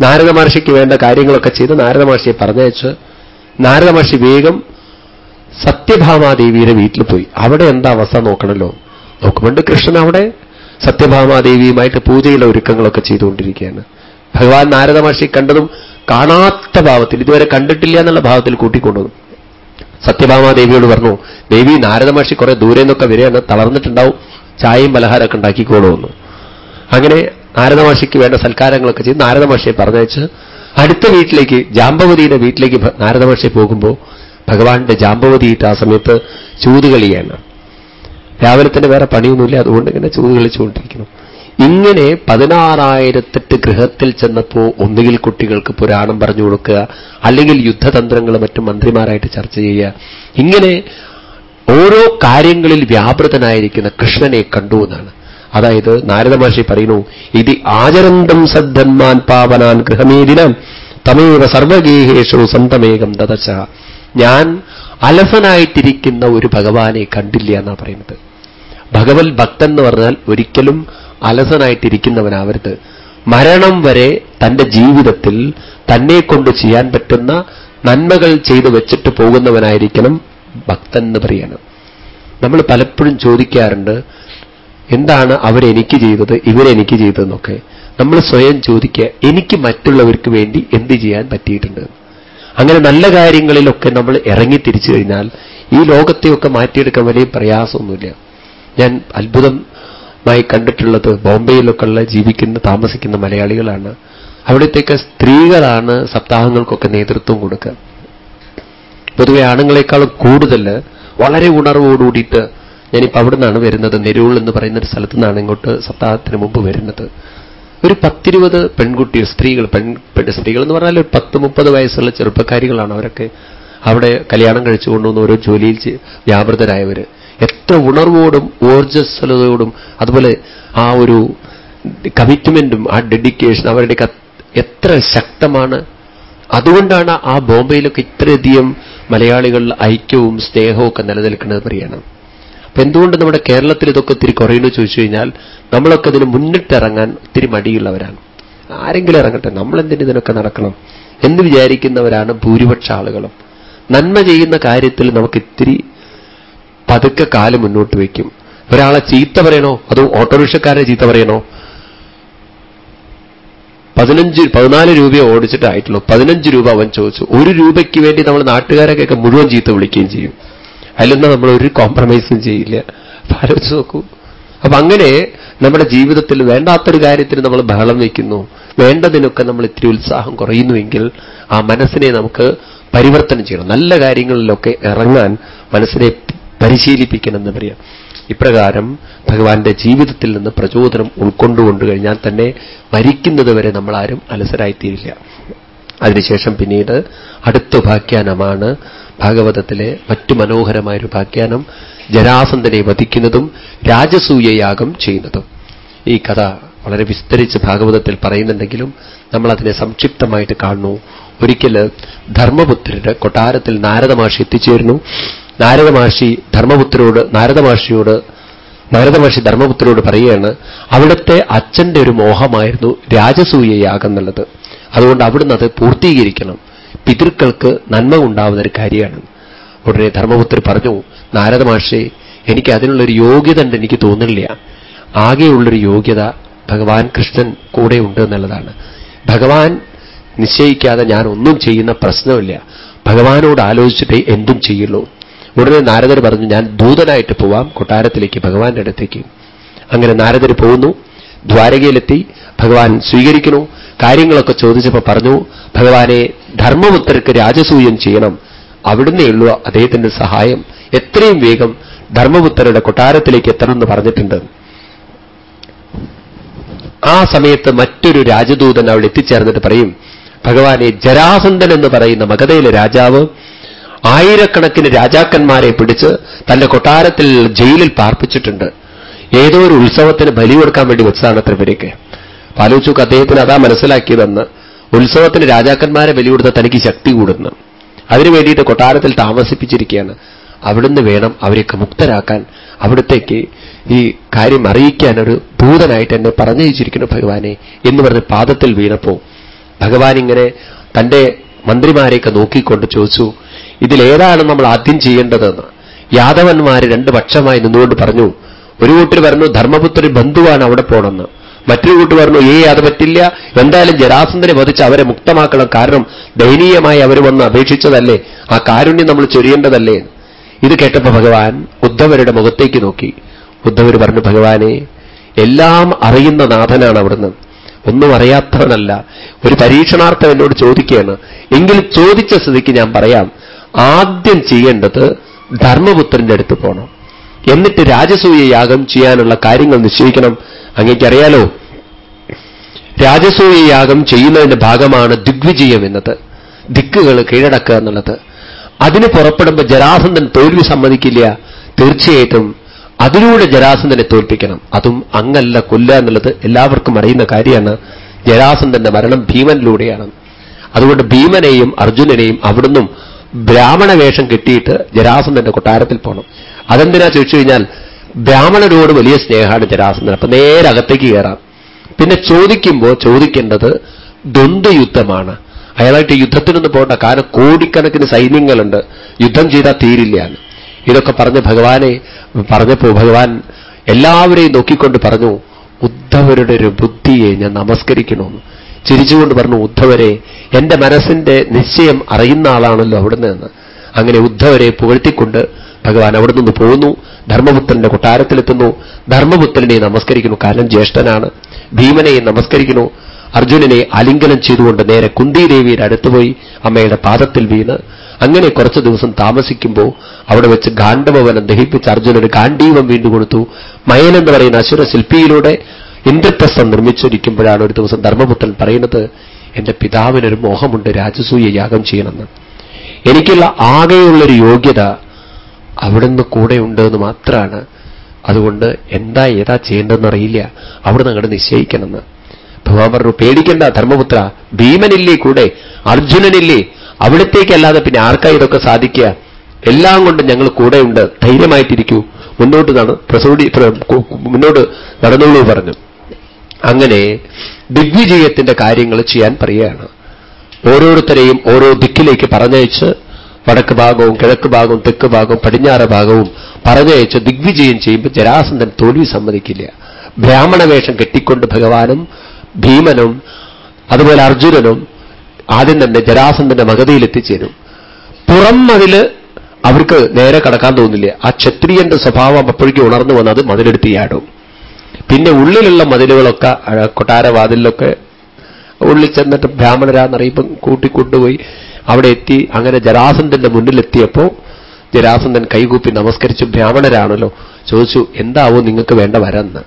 നാരദ മഹർഷിക്ക് വേണ്ട കാര്യങ്ങളൊക്കെ ചെയ്ത് നാരദ മഹർഷിയെ പറഞ്ഞയച്ച് നാരദ മഹർഷി വേഗം സത്യഭാമാദേവിയുടെ വീട്ടിൽ പോയി. അവിടെ എന്താ അവസ്ഥ നോക്കണല്ലോ? നോക്കുമ്പോണ്ട് കൃഷ്ണൻ അവിടെ സത്യഭാമാദേവിയുമായിട്ട് പൂജയിലെ ഒരുക്കങ്ങളൊക്കെ ചെയ്തുകൊണ്ടിരിക്കുകയാണ്. ഭഗവാൻ നാരദ മഹർഷി കണ്ടതും കാണാത്ത ഭാവത്തിൽ ഇതുവരെ കണ്ടിട്ടില്ല എന്നുള്ള ഭാവത്തിൽ കൂട്ടിക്കൊണ്ടുവന്നു സത്യഭാമാദേവിയോട് പറഞ്ഞു ദേവി നാരദ മഹർഷി കുറെ ദൂരെ നിന്നൊക്കെ വരികയാണ് തളർന്നിട്ടുണ്ടാവും. ചായയും പലഹാരമൊക്കെ ഉണ്ടാക്കിക്കോളുമെന്ന് അങ്ങനെ നാരദ മഹർഷിക്ക് വേണ്ട സൽക്കാരങ്ങളൊക്കെ ചെയ്ത് നാരദ മഹർഷിയെ പറഞ്ഞയച്ച് അടുത്ത വീട്ടിലേക്ക് ജാമ്പവതിയുടെ വീട്ടിലേക്ക് നാരദ മഹർഷി പോകുമ്പോൾ ഭഗവാന്റെ ജാമ്പവതിയിട്ട് ആ സമയത്ത് ചൂതുകളിയാണ് രാവിലെ വേറെ പണിയൊന്നുമില്ല അതുകൊണ്ട് ഇങ്ങനെ ചൂത് കളിച്ചുകൊണ്ടിരിക്കുന്നു. ഇങ്ങനെ പതിനാറായിരത്തെട്ട് ഗൃഹത്തിൽ ചെന്നപ്പോ ഒന്നുകിൽ കുട്ടികൾക്ക് പുരാണം പറഞ്ഞു കൊടുക്കുക അല്ലെങ്കിൽ യുദ്ധതന്ത്രങ്ങൾ മറ്റും മന്ത്രിമാരായിട്ട് ചർച്ച ചെയ്യുക. ഇങ്ങനെ ഓരോ കാര്യങ്ങളിൽ വ്യാപൃതനായിരിക്കുന്ന കൃഷ്ണനെ കണ്ടു എന്നാണ്. അതായത് നാരദ മഹർഷി പറയുന്നു ഇത് ആചരന്തം സദ്ധന്മാൻ പാവനാൻ ഗൃഹമേദിനം തമേവ സർവഗേഹേഷു സന്തമേകം ദതച്ച ഞാൻ അലസനായിട്ടിരിക്കുന്ന ഒരു ഭഗവാനെ കണ്ടില്ല എന്നാ പറയുന്നത്. ഭഗവത് ഭക്തൻ എന്ന് പറഞ്ഞാൽ ഒരിക്കലും അലസനായിട്ടിരിക്കുന്നവനാവരുത്. മരണം വരെ തന്റെ ജീവിതത്തിൽ തന്നെ കൊണ്ട് ചെയ്യാൻ പറ്റുന്ന നന്മകൾ ചെയ്തു വെച്ചിട്ട് പോകുന്നവനായിരിക്കണം ഭക്തൻ എന്ന് പറയണം. നമ്മൾ പലപ്പോഴും ചോദിക്കാറുണ്ട് എന്താണ് അവരെനിക്ക് ചെയ്തത് ഇവരെനിക്ക് ചെയ്തതെന്നൊക്കെ. നമ്മൾ സ്വയം ചോദിക്കുക എനിക്ക് മറ്റുള്ളവർക്ക് വേണ്ടി എന്ത് ചെയ്യാൻ പറ്റിയിട്ടുണ്ട്? അങ്ങനെ നല്ല കാര്യങ്ങളിലൊക്കെ നമ്മൾ ഇറങ്ങി തിരിച്ചു കഴിഞ്ഞാൽ ഈ ലോകത്തെയൊക്കെ മാറ്റിയെടുക്കാൻ വലിയ പ്രയാസമൊന്നുമില്ല. ഞാൻ അത്ഭുതമായി കണ്ടിട്ടുള്ളത് ബോംബെയിലൊക്കെ ഉള്ള ജീവിക്കുന്ന താമസിക്കുന്ന മലയാളികളാണ്. അവിടത്തേക്ക് സ്ത്രീകളാണ് സപ്താഹങ്ങൾക്കൊക്കെ നേതൃത്വം കൊടുക്കുക. പൊതുവെ ആണുങ്ങളെക്കാളും കൂടുതൽ വളരെ ഉണർവോടുകൂടിയിട്ട് ഞാനിപ്പോൾ അവിടെ നിന്നാണ് വരുന്നത്. നെരൂൾ എന്ന് പറയുന്ന ഒരു സ്ഥലത്തു നിന്നാണ് ഇങ്ങോട്ട് സപ്താഹത്തിന് മുമ്പ് വരുന്നത്. ഒരു പത്തിരുപത് പെൺകുട്ടി സ്ത്രീകൾ പെൺ സ്ത്രീകൾ എന്ന് പറഞ്ഞാൽ ഒരു പത്ത് മുപ്പത് വയസ്സുള്ള ചെറുപ്പക്കാരികളാണ് അവരൊക്കെ അവിടെ കല്യാണം കഴിച്ചു കൊണ്ടുവന്ന് ഓരോ ജോലിയിൽ വ്യാപൃതരായവർ എത്ര ഉണർവോടും ഊർജസ്വലതയോടും അതുപോലെ ആ ഒരു കമ്മിറ്റ്മെന്റും ആ ഡെഡിക്കേഷൻ അവരുടെ എത്ര ശക്തമാണ്. അതുകൊണ്ടാണ് ആ ബോംബെയിലൊക്കെ ഇത്രയധികം മലയാളികളിൽ ഐക്യവും സ്നേഹവും ഒക്കെ നിലനിൽക്കുന്നത് പറയണം അപ്പൊ എന്തുകൊണ്ട് നമ്മുടെ കേരളത്തിൽ ഇതൊക്കെ ഒത്തിരി കുറയുന്നു ചോദിച്ചു കഴിഞ്ഞാൽ നമ്മളൊക്കെ ഇതിന് മുന്നിട്ടിറങ്ങാൻ ഒത്തിരി മടിയുള്ളവരാണ്. ആരെങ്കിലും ഇറങ്ങട്ടെ നമ്മളെന്തിന് ഇതിനൊക്കെ നടക്കണം എന്ന് വിചാരിക്കുന്നവരാണ് ഭൂരിപക്ഷ ആളുകളും. നന്മ ചെയ്യുന്ന കാര്യത്തിൽ നമുക്ക് ഇത്തിരി പതുക്കെ കാൽ മുന്നോട്ട് വയ്ക്കും. ഒരാളെ ചീത്ത പറയണോ? അതോ ഓട്ടോറിക്ഷക്കാരെ ചീത്ത പറയണോ? പതിനഞ്ച് പതിനാല് രൂപയെ ഓടിച്ചിട്ടായിട്ടുള്ളൂ. പതിനഞ്ച് രൂപ അവൻ ചോദിച്ചു. ഒരു രൂപയ്ക്ക് വേണ്ടി നമ്മൾ നാട്ടുകാരൊക്കെ മുഴുവൻ ചീത്ത വിളിക്കുകയും ചെയ്യും. അതിലൊന്നും നമ്മൾ ഒരു കോംപ്രമൈസും ചെയ്യില്ല. ആലോചിച്ച് നോക്കൂ. അപ്പൊ അങ്ങനെ നമ്മുടെ ജീവിതത്തിൽ വേണ്ടാത്തൊരു കാര്യത്തിന് നമ്മൾ ബഹളം വയ്ക്കുന്നു. വേണ്ടതിനൊക്കെ നമ്മൾ ഇത്തിരി ഉത്സാഹം കുറയുന്നുവെങ്കിൽ ആ മനസ്സിനെ നമുക്ക് പരിവർത്തനം ചെയ്യണം. നല്ല കാര്യങ്ങളിലൊക്കെ ഇറങ്ങാൻ മനസ്സിനെ പരിശീലിപ്പിക്കണം എന്ന് പറയാം. ഇപ്രകാരം ഭഗവാന്റെ ജീവിതത്തിൽ നിന്ന് പ്രചോദനം ഉൾക്കൊണ്ടുകൊണ്ടു കഴിഞ്ഞാൽ തന്നെ മരിക്കുന്നത് വരെ നമ്മൾ ആരും അലസരായിത്തീരില്ല. അതിനുശേഷം പിന്നീട് അടുത്ത ഉപാഖ്യാനമാണ് ഭാഗവതത്തിലെ മറ്റു മനോഹരമായൊരു ഉപാഖ്യാനം ജരാസന്ധനെ വധിക്കുന്നതും രാജസൂയയാഗം ചെയ്യുന്നതും. ഈ കഥ വളരെ വിസ്തരിച്ച് ഭാഗവതത്തിൽ പറയുന്നുണ്ടെങ്കിലും നമ്മളതിനെ സംക്ഷിപ്തമായിട്ട് കാണുന്നു. ഒരിക്കൽ ധർമ്മപുത്രരുടെ കൊട്ടാരത്തിൽ നാരദമാഷി എത്തിച്ചേരുന്നു. നാരദമാഷി ധർമ്മപുത്രരോട് നാരദമാഷിയോട് നാരദമഹർഷി ധർമ്മപുത്രരോട് പറയുകയാണ് അവിടുത്തെ അച്ഛന്റെ ഒരു മോഹമായിരുന്നു രാജസൂയയാഗം എന്നുള്ളത്. അതുകൊണ്ട് അവിടുന്ന് അത് പൂർത്തീകരിക്കണം. പിതൃക്കൾക്ക് നന്മ ഉണ്ടാവുന്ന ഒരു കാര്യമാണ്. ഉടനെ ധർമ്മപുത്രി പറഞ്ഞു നാരദ മഹർഷി എനിക്ക് അതിനുള്ളൊരു യോഗ്യത ഉണ്ട് എനിക്ക് തോന്നുന്നില്ല. ആകെയുള്ളൊരു യോഗ്യത ഭഗവാൻ കൃഷ്ണൻ കൂടെ ഉണ്ട് എന്നുള്ളതാണ്. ഭഗവാൻ നിശ്ചയിക്കാതെ ഞാൻ ഒന്നും ചെയ്യുന്ന പ്രശ്നമില്ല. ഭഗവാനോട് ആലോചിച്ചിട്ടേ എന്തും ചെയ്യുള്ളൂ. ഉടനെ നാരദർ പറഞ്ഞു ഞാൻ ദൂതനായിട്ട് പോവാം കൊട്ടാരത്തിലേക്ക് ഭഗവാന്റെ അടുത്തേക്ക്. അങ്ങനെ നാരദർ പോകുന്നു. ദ്വാരകയിലെത്തി ഭഗവാൻ സ്വീകരിക്കുന്നു. കാര്യങ്ങളൊക്കെ ചോദിച്ചപ്പോൾ പറഞ്ഞു ഭഗവാനെ ധർമ്മപുത്രർക്ക് രാജസൂയം ചെയ്യണം. അവിടുന്നേ ഉള്ളൂ അദ്ദേഹത്തിന്റെ സഹായം. എത്രയും വേഗം ധർമ്മപുത്രരുടെ കൊട്ടാരത്തിലേക്ക് എത്തണമെന്ന് പറഞ്ഞിട്ടുണ്ട്. ആ സമയത്ത് മറ്റൊരു രാജദൂതൻ അവിടെ എത്തിച്ചേർന്നിട്ട് പറയും ഭഗവാനെ ജരാസന്ധൻ എന്ന് പറയുന്ന മഗധയിലെ രാജാവ് ആയിരക്കണക്കിന് രാജാക്കന്മാരെ പിടിച്ച് തന്റെ കൊട്ടാരത്തിൽ ജയിലിൽ പാർപ്പിച്ചിട്ടുണ്ട്. ഏതോ ഒരു ഉത്സവത്തിന് ബലി കൊടുക്കാൻ വേണ്ടി വെച്ചതാണ് ത്രിപുരയ്ക്ക്. പാലോചുക്ക് അദ്ദേഹത്തിന് അതാ മനസ്സിലാക്കിയതെന്ന് ഉത്സവത്തിന് രാജാക്കന്മാരെ ബലി കൊടുത്ത തനിക്ക് ശക്തി കൂടുന്നു. അതിനു വേണ്ടിയിട്ട് കൊട്ടാരത്തിൽ താമസിപ്പിച്ചിരിക്കുകയാണ്. അവിടുന്ന് വേണം അവരെയൊക്കെ മുക്തരാക്കാൻ അവിടത്തേക്ക് ഈ കാര്യം അറിയിക്കാൻ ഒരു ദൂതനായിട്ട് എന്നെ പറഞ്ഞയച്ചിരിക്കുന്നു ഭഗവാനെ എന്ന് പറഞ്ഞ് പാദത്തിൽ വീണപ്പോ. ഭഗവാൻ ഇങ്ങനെ തന്റെ മന്ത്രിമാരെയൊക്കെ നോക്കിക്കൊണ്ട് ചോദിച്ചു ഇതിലേതാണ് നമ്മൾ ആദ്യം ചെയ്യേണ്ടതെന്ന്? യാദവന്മാര് രണ്ട് പക്ഷമായി നിന്നുകൊണ്ട് പറഞ്ഞു ഒരു കൂട്ടർ പറഞ്ഞു ധർമ്മപുത്രൻ ബന്ധുവാണ് അവിടെ പോണെന്ന്. മറ്റൊരു കൂട്ട് പറഞ്ഞു ഏ അത് പറ്റില്ല. എന്തായാലും ജരാസന്ധനെ വധിച്ച് അവരെ മുക്തമാക്കണം. കാരണം ദയനീയമായി അവർ വന്ന് അപേക്ഷിച്ചതല്ലേ? ആ കാരുണ്യം നമ്മൾ ചൊരിയേണ്ടതല്ലേ? ഇത് കേട്ടപ്പോ ഭഗവാൻ ഉദ്ധവരുടെ മുഖത്തേക്ക് നോക്കി. ഉദ്ധവർ പറഞ്ഞു ഭഗവാനെ എല്ലാം അറിയുന്ന നാഥനാണ് അവിടുന്ന്. ഒന്നും അറിയാത്തവനല്ല. ഒരു പരീക്ഷണാർത്ഥം എന്നോട് ചോദിക്കുകയാണ്. എങ്കിൽ ചോദിച്ച സ്ഥിതിക്ക് ഞാൻ പറയാം. ആദ്യം ചെയ്യേണ്ടത് ധർമ്മപുത്രന്റെ അടുത്ത് പോകണം എന്നിട്ട് രാജസൂയ യാഗം ചെയ്യാനുള്ള കാര്യങ്ങൾ നിശ്ചയിക്കണം. അങ്ങേക്കറിയാലോ? രാജസൂയ യാഗം ചെയ്യുന്നതിന്റെ ഭാഗമാണ് ദിഗ്വിജയം എന്നത്. ദിക്കുകൾ കീഴടക്കുക എന്നുള്ളത്. അതിന് പുറപ്പെടുമ്പോൾ ജരാസന്ധൻ തോൽവി സമ്മതിക്കില്ല. തീർച്ചയായിട്ടും അതിലൂടെ ജരാസന്ധനെ തോൽപ്പിക്കണം. അതും അങ്ങല്ല കൊല്ല എന്നുള്ളത് എല്ലാവർക്കും അറിയുന്ന കാര്യമാണ്. ജരാസന്ധന്റെ മരണം ഭീമനിലൂടെയാണ്. അതുകൊണ്ട് ഭീമനെയും അർജുനനെയും അവിടുന്നും ബ്രാഹ്മണവേഷം കെട്ടിയിട്ട് ജരാസന്ധന്റെ കൊട്ടാരത്തിൽ പോകണം അതെന്തിനാ ചോദിച്ചു കഴിഞ്ഞാൽ ബ്രാഹ്മണരോട് വലിയ സ്നേഹമാണ് ജരാസന്ധൻ. അപ്പൊ നേരെ അകത്തേക്ക് കയറാം. പിന്നെ ചോദിക്കുമ്പോൾ ചോദിക്കേണ്ടത് ദ്വന്ദ്വയുദ്ധമാണ് അയാളായിട്ട് യുദ്ധത്തിനൊന്നും പോകണ്ട കാരണം കോടിക്കണക്കിന് സൈന്യങ്ങളുണ്ട്. യുദ്ധം ചെയ്താൽ തീരില്ല ഇതൊക്കെ പറഞ്ഞ് ഭഗവാനെ പറഞ്ഞപ്പോ ഭഗവാൻ എല്ലാവരെയും നോക്കിക്കൊണ്ട് പറഞ്ഞു ഉദ്ധവരുടെ ഒരു ബുദ്ധിയെ ഞാൻ നമസ്കരിക്കണമെന്ന് ചിരിച്ചുകൊണ്ട് പറഞ്ഞു ഉദ്ധവരെ എന്റെ മനസ്സിന്റെ നിശ്ചയം അറിയുന്ന ആളാണല്ലോ അവിടുന്ന് അങ്ങനെ ഉദ്ധവരെ പുകഴ്ത്തിക്കൊണ്ട് ഭഗവാൻ അവിടെ നിന്ന് പോകുന്നു ധർമ്മപുത്രന്റെ കൊട്ടാരത്തിലെത്തുന്നു. ധർമ്മപുത്രനെ നമസ്കരിക്കുന്നു കാരണം ജ്യേഷ്ഠനാണ്. ഭീമനെ നമസ്കരിക്കുന്നു. അർജുനനെ ആലിംഗനം ചെയ്തുകൊണ്ട് നേരെ കുന്തിദേവിയുടെ അടുത്തുപോയി അമ്മയുടെ പാദത്തിൽ വീണ്. അങ്ങനെ കുറച്ചു ദിവസം താമസിക്കുമ്പോൾ അവിടെ വെച്ച് ഗാണ്ഡവനം ദഹിപ്പിച്ച് അർജുനന് ഗാന്ഡീവം വീണ്ടു കൊടുത്തു. മയനെന്ന് പറയുന്ന അസുര ശില്പിയിലൂടെ ഇന്ദ്രപ്രസ്ഥം നിർമ്മിച്ചിരിക്കുമ്പോഴാണ് ഒരു ദിവസം ധർമ്മപുത്രൻ പറയുന്നത് എന്റെ പിതാവിനൊരു മോഹമുണ്ട് രാജസൂയ യാഗം ചെയ്യണമെന്ന്. എനിക്കുള്ള ആകെയുള്ളൊരു യോഗ്യത അവിടുന്ന് കൂടെയുണ്ട് എന്ന് മാത്രമാണ് അതുകൊണ്ട് എന്താ ഏതാ ചെയ്യേണ്ടതെന്ന് അറിയില്ല അവിടുന്ന് അങ്ങോട്ട് നിശ്ചയിക്കണമെന്ന്. ഭഗവാൻ പറഞ്ഞു പേടിക്കണ്ട ധർമ്മപുത്ര. ഭീമനില്ലേ കൂടെ? അർജുനനില്ലേ? അവിടത്തേക്കല്ലാതെ പിന്നെ ആർക്കാ ഇതൊക്കെ സാധിക്കുക? എല്ലാം കൊണ്ട് ഞങ്ങൾ കൂടെയുണ്ട് ധൈര്യമായിട്ടിരിക്കൂ. മുന്നോട്ട് നട പ്രസൂടി മുന്നോട്ട് നടന്നുള്ളൂ പറഞ്ഞു. അങ്ങനെ ദിഗ്വിജയത്തിന്റെ കാര്യങ്ങൾ ചെയ്യാൻ പറയുകയാണ്. ഓരോരുത്തരെയും ഓരോ ദിക്കിലേക്ക് പറഞ്ഞയച്ച് വടക്ക് ഭാഗവും കിഴക്ക് ഭാഗവും തെക്ക് ഭാഗവും പടിഞ്ഞാറ് ഭാഗവും പറഞ്ഞയച്ച് ദിഗ്വിജയം ചെയ്യുമ്പോൾ ജരാസന്ധൻ തോൽവി സമ്മതിക്കില്ല. ബ്രാഹ്മണവേഷം കെട്ടിക്കൊണ്ട് ഭഗവാനും ഭീമനും അതുപോലെ അർജുനനും ആദ്യം തന്നെ ജരാസന്ധന്റെ മഗതയിൽ എത്തിച്ചേരും പുറം മതിൽ അവർക്ക് നേരെ കടക്കാൻ തോന്നില്ല. ആ ക്ഷത്രിയന്റെ സ്വഭാവം അപ്പോഴേക്കും ഉണർന്നു വന്ന് അത് മതിലെടുത്ത് ചാടും. പിന്നെ ഉള്ളിലുള്ള മതിലുകളൊക്കെ കൊട്ടാരവാതിലൊക്കെ ഉള്ളിൽ ചെന്നിട്ട് ബ്രാഹ്മണരാന്നറിയിപ്പം കൂട്ടിക്കൊണ്ടുപോയി അവിടെ എത്തി അങ്ങനെ ജരാസന്ധന്റെ മുന്നിലെത്തിയപ്പോ ജരാസന്ധൻ കൈകൂപ്പി നമസ്കരിച്ചു ബ്രാഹ്മണരാണല്ലോ. ചോദിച്ചു എന്താവോ നിങ്ങൾക്ക് വേണ്ട വരെന്ന്?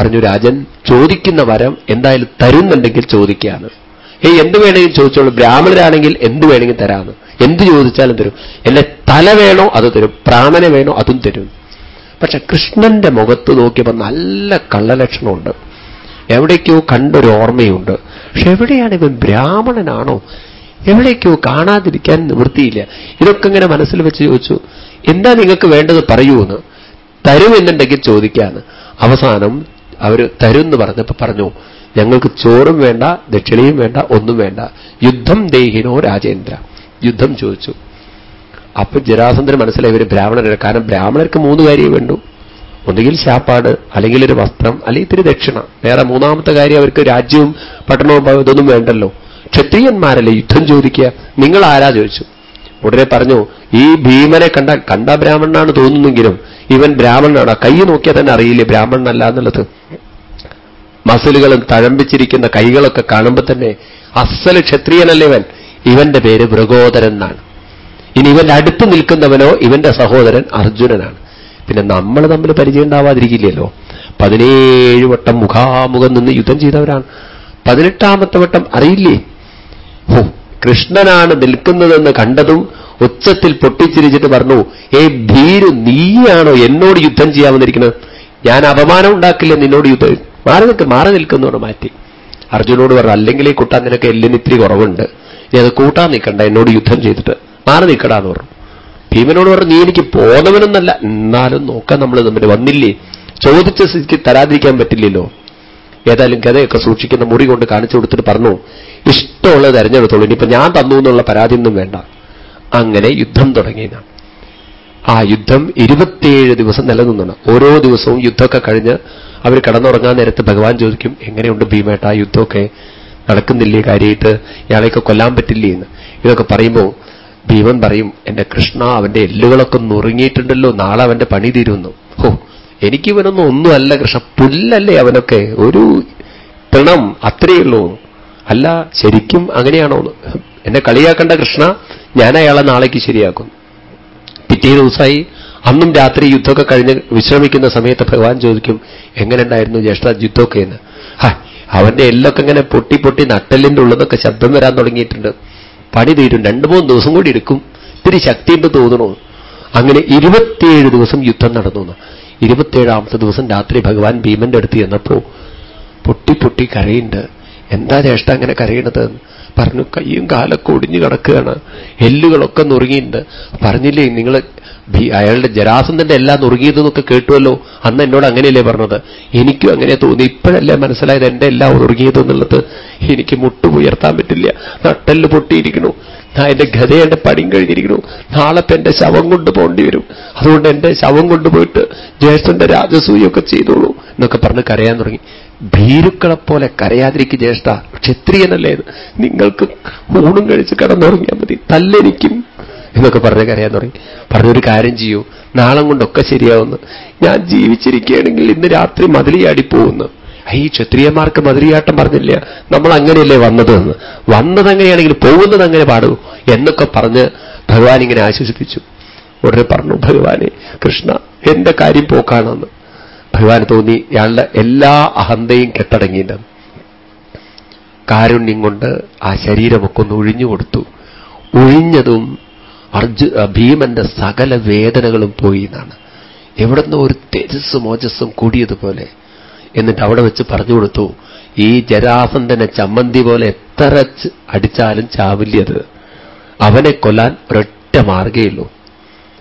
പറഞ്ഞു രാജൻ ചോദിക്കുന്ന വരം എന്തായാലും തരുന്നുണ്ടെങ്കിൽ ചോദിക്കുകയാണ്. ഏയ് എന്ത് വേണമെങ്കിൽ ചോദിച്ചോളൂ. ബ്രാഹ്മണരാണെങ്കിൽ എന്ത് വേണമെങ്കിൽ തരാമെന്ന് എന്ത് ചോദിച്ചാലും തരും. എന്നെ തല വേണോ അത് തരും. പ്രാണനെ വേണോ അതും തരും. പക്ഷെ കൃഷ്ണന്റെ മുഖത്ത് നോക്കിയപ്പോൾ നല്ല കള്ളലക്ഷണമുണ്ട്. എവിടേക്കോ കണ്ടൊരു ഓർമ്മയുണ്ട്. പക്ഷെ എവിടെയാണ് ഇവൻ ബ്രാഹ്മണനാണോ? എവിടേക്കോ കാണാതിരിക്കാൻ നിവൃത്തിയില്ല. ഇതൊക്കെ ഇങ്ങനെ മനസ്സിൽ വെച്ച് ചോദിച്ചു എന്താ നിങ്ങൾക്ക് വേണ്ടത് പറയൂ പറയൂന്ന് തരുമെന്നുണ്ടെങ്കിൽ ചോദിക്കാന്ന്. അവസാനം അവർ തരുമെന്ന് പറഞ്ഞപ്പോൾ പറഞ്ഞു ഞങ്ങൾക്ക് ചോറും വേണ്ട ദക്ഷിണയും വേണ്ട ഒന്നും വേണ്ട. യുദ്ധം ദേഹിനോ രാജേന്ദ്ര. യുദ്ധം ചോദിച്ചു. അപ്പൊ ജരാസന്ധന് മനസ്സിലായി ഒരു ബ്രാഹ്മണരാണ് കാരണം ബ്രാഹ്മണർക്ക് മൂന്ന് കാര്യം വേണ്ടു. ഒന്നുകിൽ ശാപ്പാട് അല്ലെങ്കിൽ ഒരു വസ്ത്രം അല്ലെങ്കിൽ ഇത്തിരി ദക്ഷിണ. വേറെ മൂന്നാമത്തെ കാര്യം അവർക്ക് രാജ്യവും പട്ടണവും ഇതൊന്നും വേണ്ടല്ലോ. ക്ഷത്രിയന്മാരല്ലേ യുദ്ധം ചോദിക്കുക? നിങ്ങൾ ആരാ ചോദിച്ചു. ഉടനെ പറഞ്ഞു ഈ ഭീമനെ കണ്ട കണ്ട ബ്രാഹ്മണനാണ് തോന്നുന്നെങ്കിലും ഇവൻ ബ്രാഹ്മണനാണ്. കൈ നോക്കിയാൽ തന്നെ അറിയില്ലേ ബ്രാഹ്മണനല്ല എന്നുള്ളത്? മസിലുകളും തഴമ്പിച്ചിരിക്കുന്ന കൈകളൊക്കെ കാണുമ്പോൾ തന്നെ അസൽ ക്ഷത്രിയനല്ലേ ഇവൻ? ഇവന്റെ പേര് മൃഗോദരൻ എന്നാണ്. ഇനി ഇവന്റെ അടുത്ത് നിൽക്കുന്നവനോ ഇവന്റെ സഹോദരൻ അർജുനനാണ്. പിന്നെ നമ്മൾ തമ്മിൽ പരിചയം ഉണ്ടാവാതിരിക്കില്ലല്ലോ. പതിനേഴ് വട്ടം മുഖാമുഖം നിന്ന് യുദ്ധം ചെയ്തവരാണ്. പതിനെട്ടാമത്തെ വട്ടം അറിയില്ലേ? കൃഷ്ണനാണ് നിൽക്കുന്നതെന്ന് കണ്ടതും ഉച്ചത്തിൽ പൊട്ടിച്ചിരിച്ചിട്ട് പറഞ്ഞു ഏ ഭീരു നീയാണോ എന്നോട് യുദ്ധം ചെയ്യാൻ വന്നിരിക്കുന്നത് ഞാൻ അപമാനം ഉണ്ടാക്കില്ല നിന്നോട് യുദ്ധം? മാറി നിൽക്ക് മാറി നിൽക്കുന്നോട് മാറ്റി. അർജുനോട് പറഞ്ഞു അല്ലെങ്കിൽ ഈ കുട്ടാൻ നിനക്ക് എല്ലിന് ഇത്തിരി കുറവുണ്ട്. നീ അത് കൂട്ടാൻ നിൽക്കണ്ട എന്നോട് യുദ്ധം ചെയ്തിട്ട്. മാറി നിൽക്കടാ എന്ന് പറഞ്ഞു. ഭീമനോട് പറഞ്ഞു നീ എനിക്ക് പോന്നവനെന്നല്ല എന്നാലും നോക്കാൻ നമ്മൾ തമ്മിൽ വന്നില്ലേ? ചോദിച്ച സ്ഥിതിക്ക് തരാതിരിക്കാൻ പറ്റില്ലല്ലോ. ഏതായാലും ഗതയൊക്കെ സൂക്ഷിക്കുന്ന മുറി കൊണ്ട് കാണിച്ചു കൊടുത്തിട്ട് പറഞ്ഞു ഇഷ്ടമുള്ളത് തെരഞ്ഞെടുത്തോളൂ. ഇനിയിപ്പോ ഞാൻ തന്നു എന്നുള്ള പരാതിയൊന്നും വേണ്ട. അങ്ങനെ യുദ്ധം തുടങ്ങിയതാണ് ആ യുദ്ധം ഇരുപത്തിയേഴ് ദിവസം നിലനിന്നാണ്. ഓരോ ദിവസവും യുദ്ധമൊക്കെ കഴിഞ്ഞ് അവർ കടന്നുറങ്ങാൻ നേരത്ത് ഭഗവാൻ ചോദിക്കും എങ്ങനെയുണ്ട് ഭീമേട്ട ആ യുദ്ധമൊക്കെ? നടക്കുന്നില്ലേ? കാര്യമായിട്ട് ഇയാളെയൊക്കെ കൊല്ലാൻ പറ്റില്ലേ? എന്ന്. ഇതൊക്കെ പറയുമ്പോൾ ഭീമൻ പറയും എന്റെ കൃഷ്ണ അവന്റെ എല്ലുകളൊക്കെ നുറുങ്ങിയിട്ടുണ്ടല്ലോ. നാളെ അവന്റെ പണി തീരുന്നു ഹോ എനിക്കിവനൊന്നും ഒന്നുമല്ല കൃഷ്ണ. പുല്ലല്ലേ അവനൊക്കെ. ഒരു പിണം അത്രയേ ഉള്ളൂ. അല്ല ശരിക്കും അങ്ങനെയാണോ എന്നെ. കളിയാക്കേണ്ട കൃഷ്ണ. ഞാൻ അയാളെ നാളേക്ക് ശരിയാക്കും. പിറ്റേ ദിവസമായി അന്നും രാത്രി യുദ്ധമൊക്കെ കഴിഞ്ഞ് വിശ്രമിക്കുന്ന സമയത്ത് ഭഗവാൻ ചോദിക്കും എങ്ങനെയുണ്ടായിരുന്നു ജ്യേഷ്ഠ യുദ്ധമൊക്കെ എന്ന്? അവന്റെ എല്ലൊക്കെ ഇങ്ങനെ പൊട്ടി പൊട്ടി നട്ടലിന്റെ ഉള്ളതൊക്കെ ശബ്ദം വരാൻ തുടങ്ങിയിട്ടുണ്ട്. പണി തീരും. രണ്ടു മൂന്ന് ദിവസം കൂടി എടുക്കും. ഇത്തിരി ശക്തിയുണ്ട് തോന്നണോ അങ്ങനെ ഇരുപത്തിയേഴ് ദിവസം യുദ്ധം നടന്നു ഇരുപത്തിയേഴാമത്തെ ദിവസം രാത്രി ഭഗവാൻ ഭീമന്റെ അടുത്ത് ചെന്നപ്പോ പൊട്ടി പൊട്ടി കരയുണ്ട്. എന്താ ജ്യേഷ്ഠ അങ്ങനെ കരയണത്? പറഞ്ഞു കയ്യും കാലൊക്കെ ഒടിഞ്ഞു കിടക്കുകയാണ്. എല്ലുകളൊക്കെ നുറുങ്ങിയിട്ടുണ്ട്. പറഞ്ഞില്ലേ നിങ്ങൾ അയാളുടെ ജരാസന്ധന്റെ എല്ലാം നുറുങ്ങിയതെന്നൊക്കെ കേട്ടുവല്ലോ? അന്ന് എന്നോട് അങ്ങനെയല്ലേ പറഞ്ഞത്? എനിക്കും അങ്ങനെ തോന്നി ഇപ്പോഴല്ലേ മനസ്സിലായത് എന്റെ എല്ലാം നുറുങ്ങിയതെന്നുള്ളത്? എനിക്ക് മുട്ടുപുയർത്താൻ പറ്റില്ല. നട്ടെല്ല് പൊട്ടിയിരിക്കണു എന്റെ ഗതയുടെ പടിയും കഴിഞ്ഞിരിക്കുന്നു. നാളെ എന്റെ ശവം കൊണ്ടുപോകേണ്ടി വരും. അതുകൊണ്ട് എന്റെ ശവം കൊണ്ടുപോയിട്ട് ജ്യേഷ്ഠന്റെ രാജസൂയൊക്കെ ചെയ്തോളൂ എന്നൊക്കെ പറഞ്ഞ് കരയാൻ തുടങ്ങി. ഭീരുക്കളെപ്പോലെ കരയാതിരിക്കും ജ്യേഷ്ഠ. ക്ഷത്രിയനല്ലേ നിങ്ങൾക്ക് ഊണും കഴിച്ച് കടന്നുറങ്ങിയാൽ മതി. തല്ലെനിക്കും എന്നൊക്കെ പറഞ്ഞ് കരയാൻ തുടങ്ങി. പറഞ്ഞൊരു കാര്യം ചെയ്യൂ. നാളം കൊണ്ടൊക്കെ ശരിയാവുന്നു. ഞാൻ ജീവിച്ചിരിക്കുകയാണെങ്കിൽ ഇന്ന് രാത്രി മതിലിയാടി പോകുന്നു. ഈ ക്ഷത്രിയന്മാർക്ക് മധുരിയാട്ടം പറഞ്ഞില്ല. നമ്മൾ അങ്ങനെയല്ലേ വന്നത് അങ്ങനെയാണെങ്കിൽ പോകുന്നത് അങ്ങനെ പാടൂ എന്നൊക്കെ പറഞ്ഞ് ഭഗവാൻ ഇങ്ങനെ ആശ്വസിപ്പിച്ചു. ഉടനെ പറഞ്ഞു ഭഗവാനെ കൃഷ്ണ എന്റെ കാര്യം പോക്കാണെന്ന്. ഭഗവാൻ തോന്നി ഇയാളുടെ എല്ലാ അഹന്തയും കെട്ടടങ്ങിയിട്ടുണ്ട്. കാരുണ്യം കൊണ്ട് ആ ശരീരമൊക്കെ ഒന്ന് ഒഴിഞ്ഞു കൊടുത്തു. ഒഴിഞ്ഞതും അർജു ഭീമന്റെ സകല വേദനകളും പോയി എന്നാണ്. എവിടുന്ന് ഒരു തേജസ്സും ഓജസ്സും കൂടിയതുപോലെ എന്നിട്ട് അവിടെ വെച്ച് പറഞ്ഞു കൊടുത്തു. ഈ ജരാസന്ധനെ ചമ്മന്തി പോലെ എത്ര അടിച്ചാലും ചാവില്ലത് അവനെ കൊല്ലാൻ ഒരൊറ്റ മാർഗേയുള്ളൂ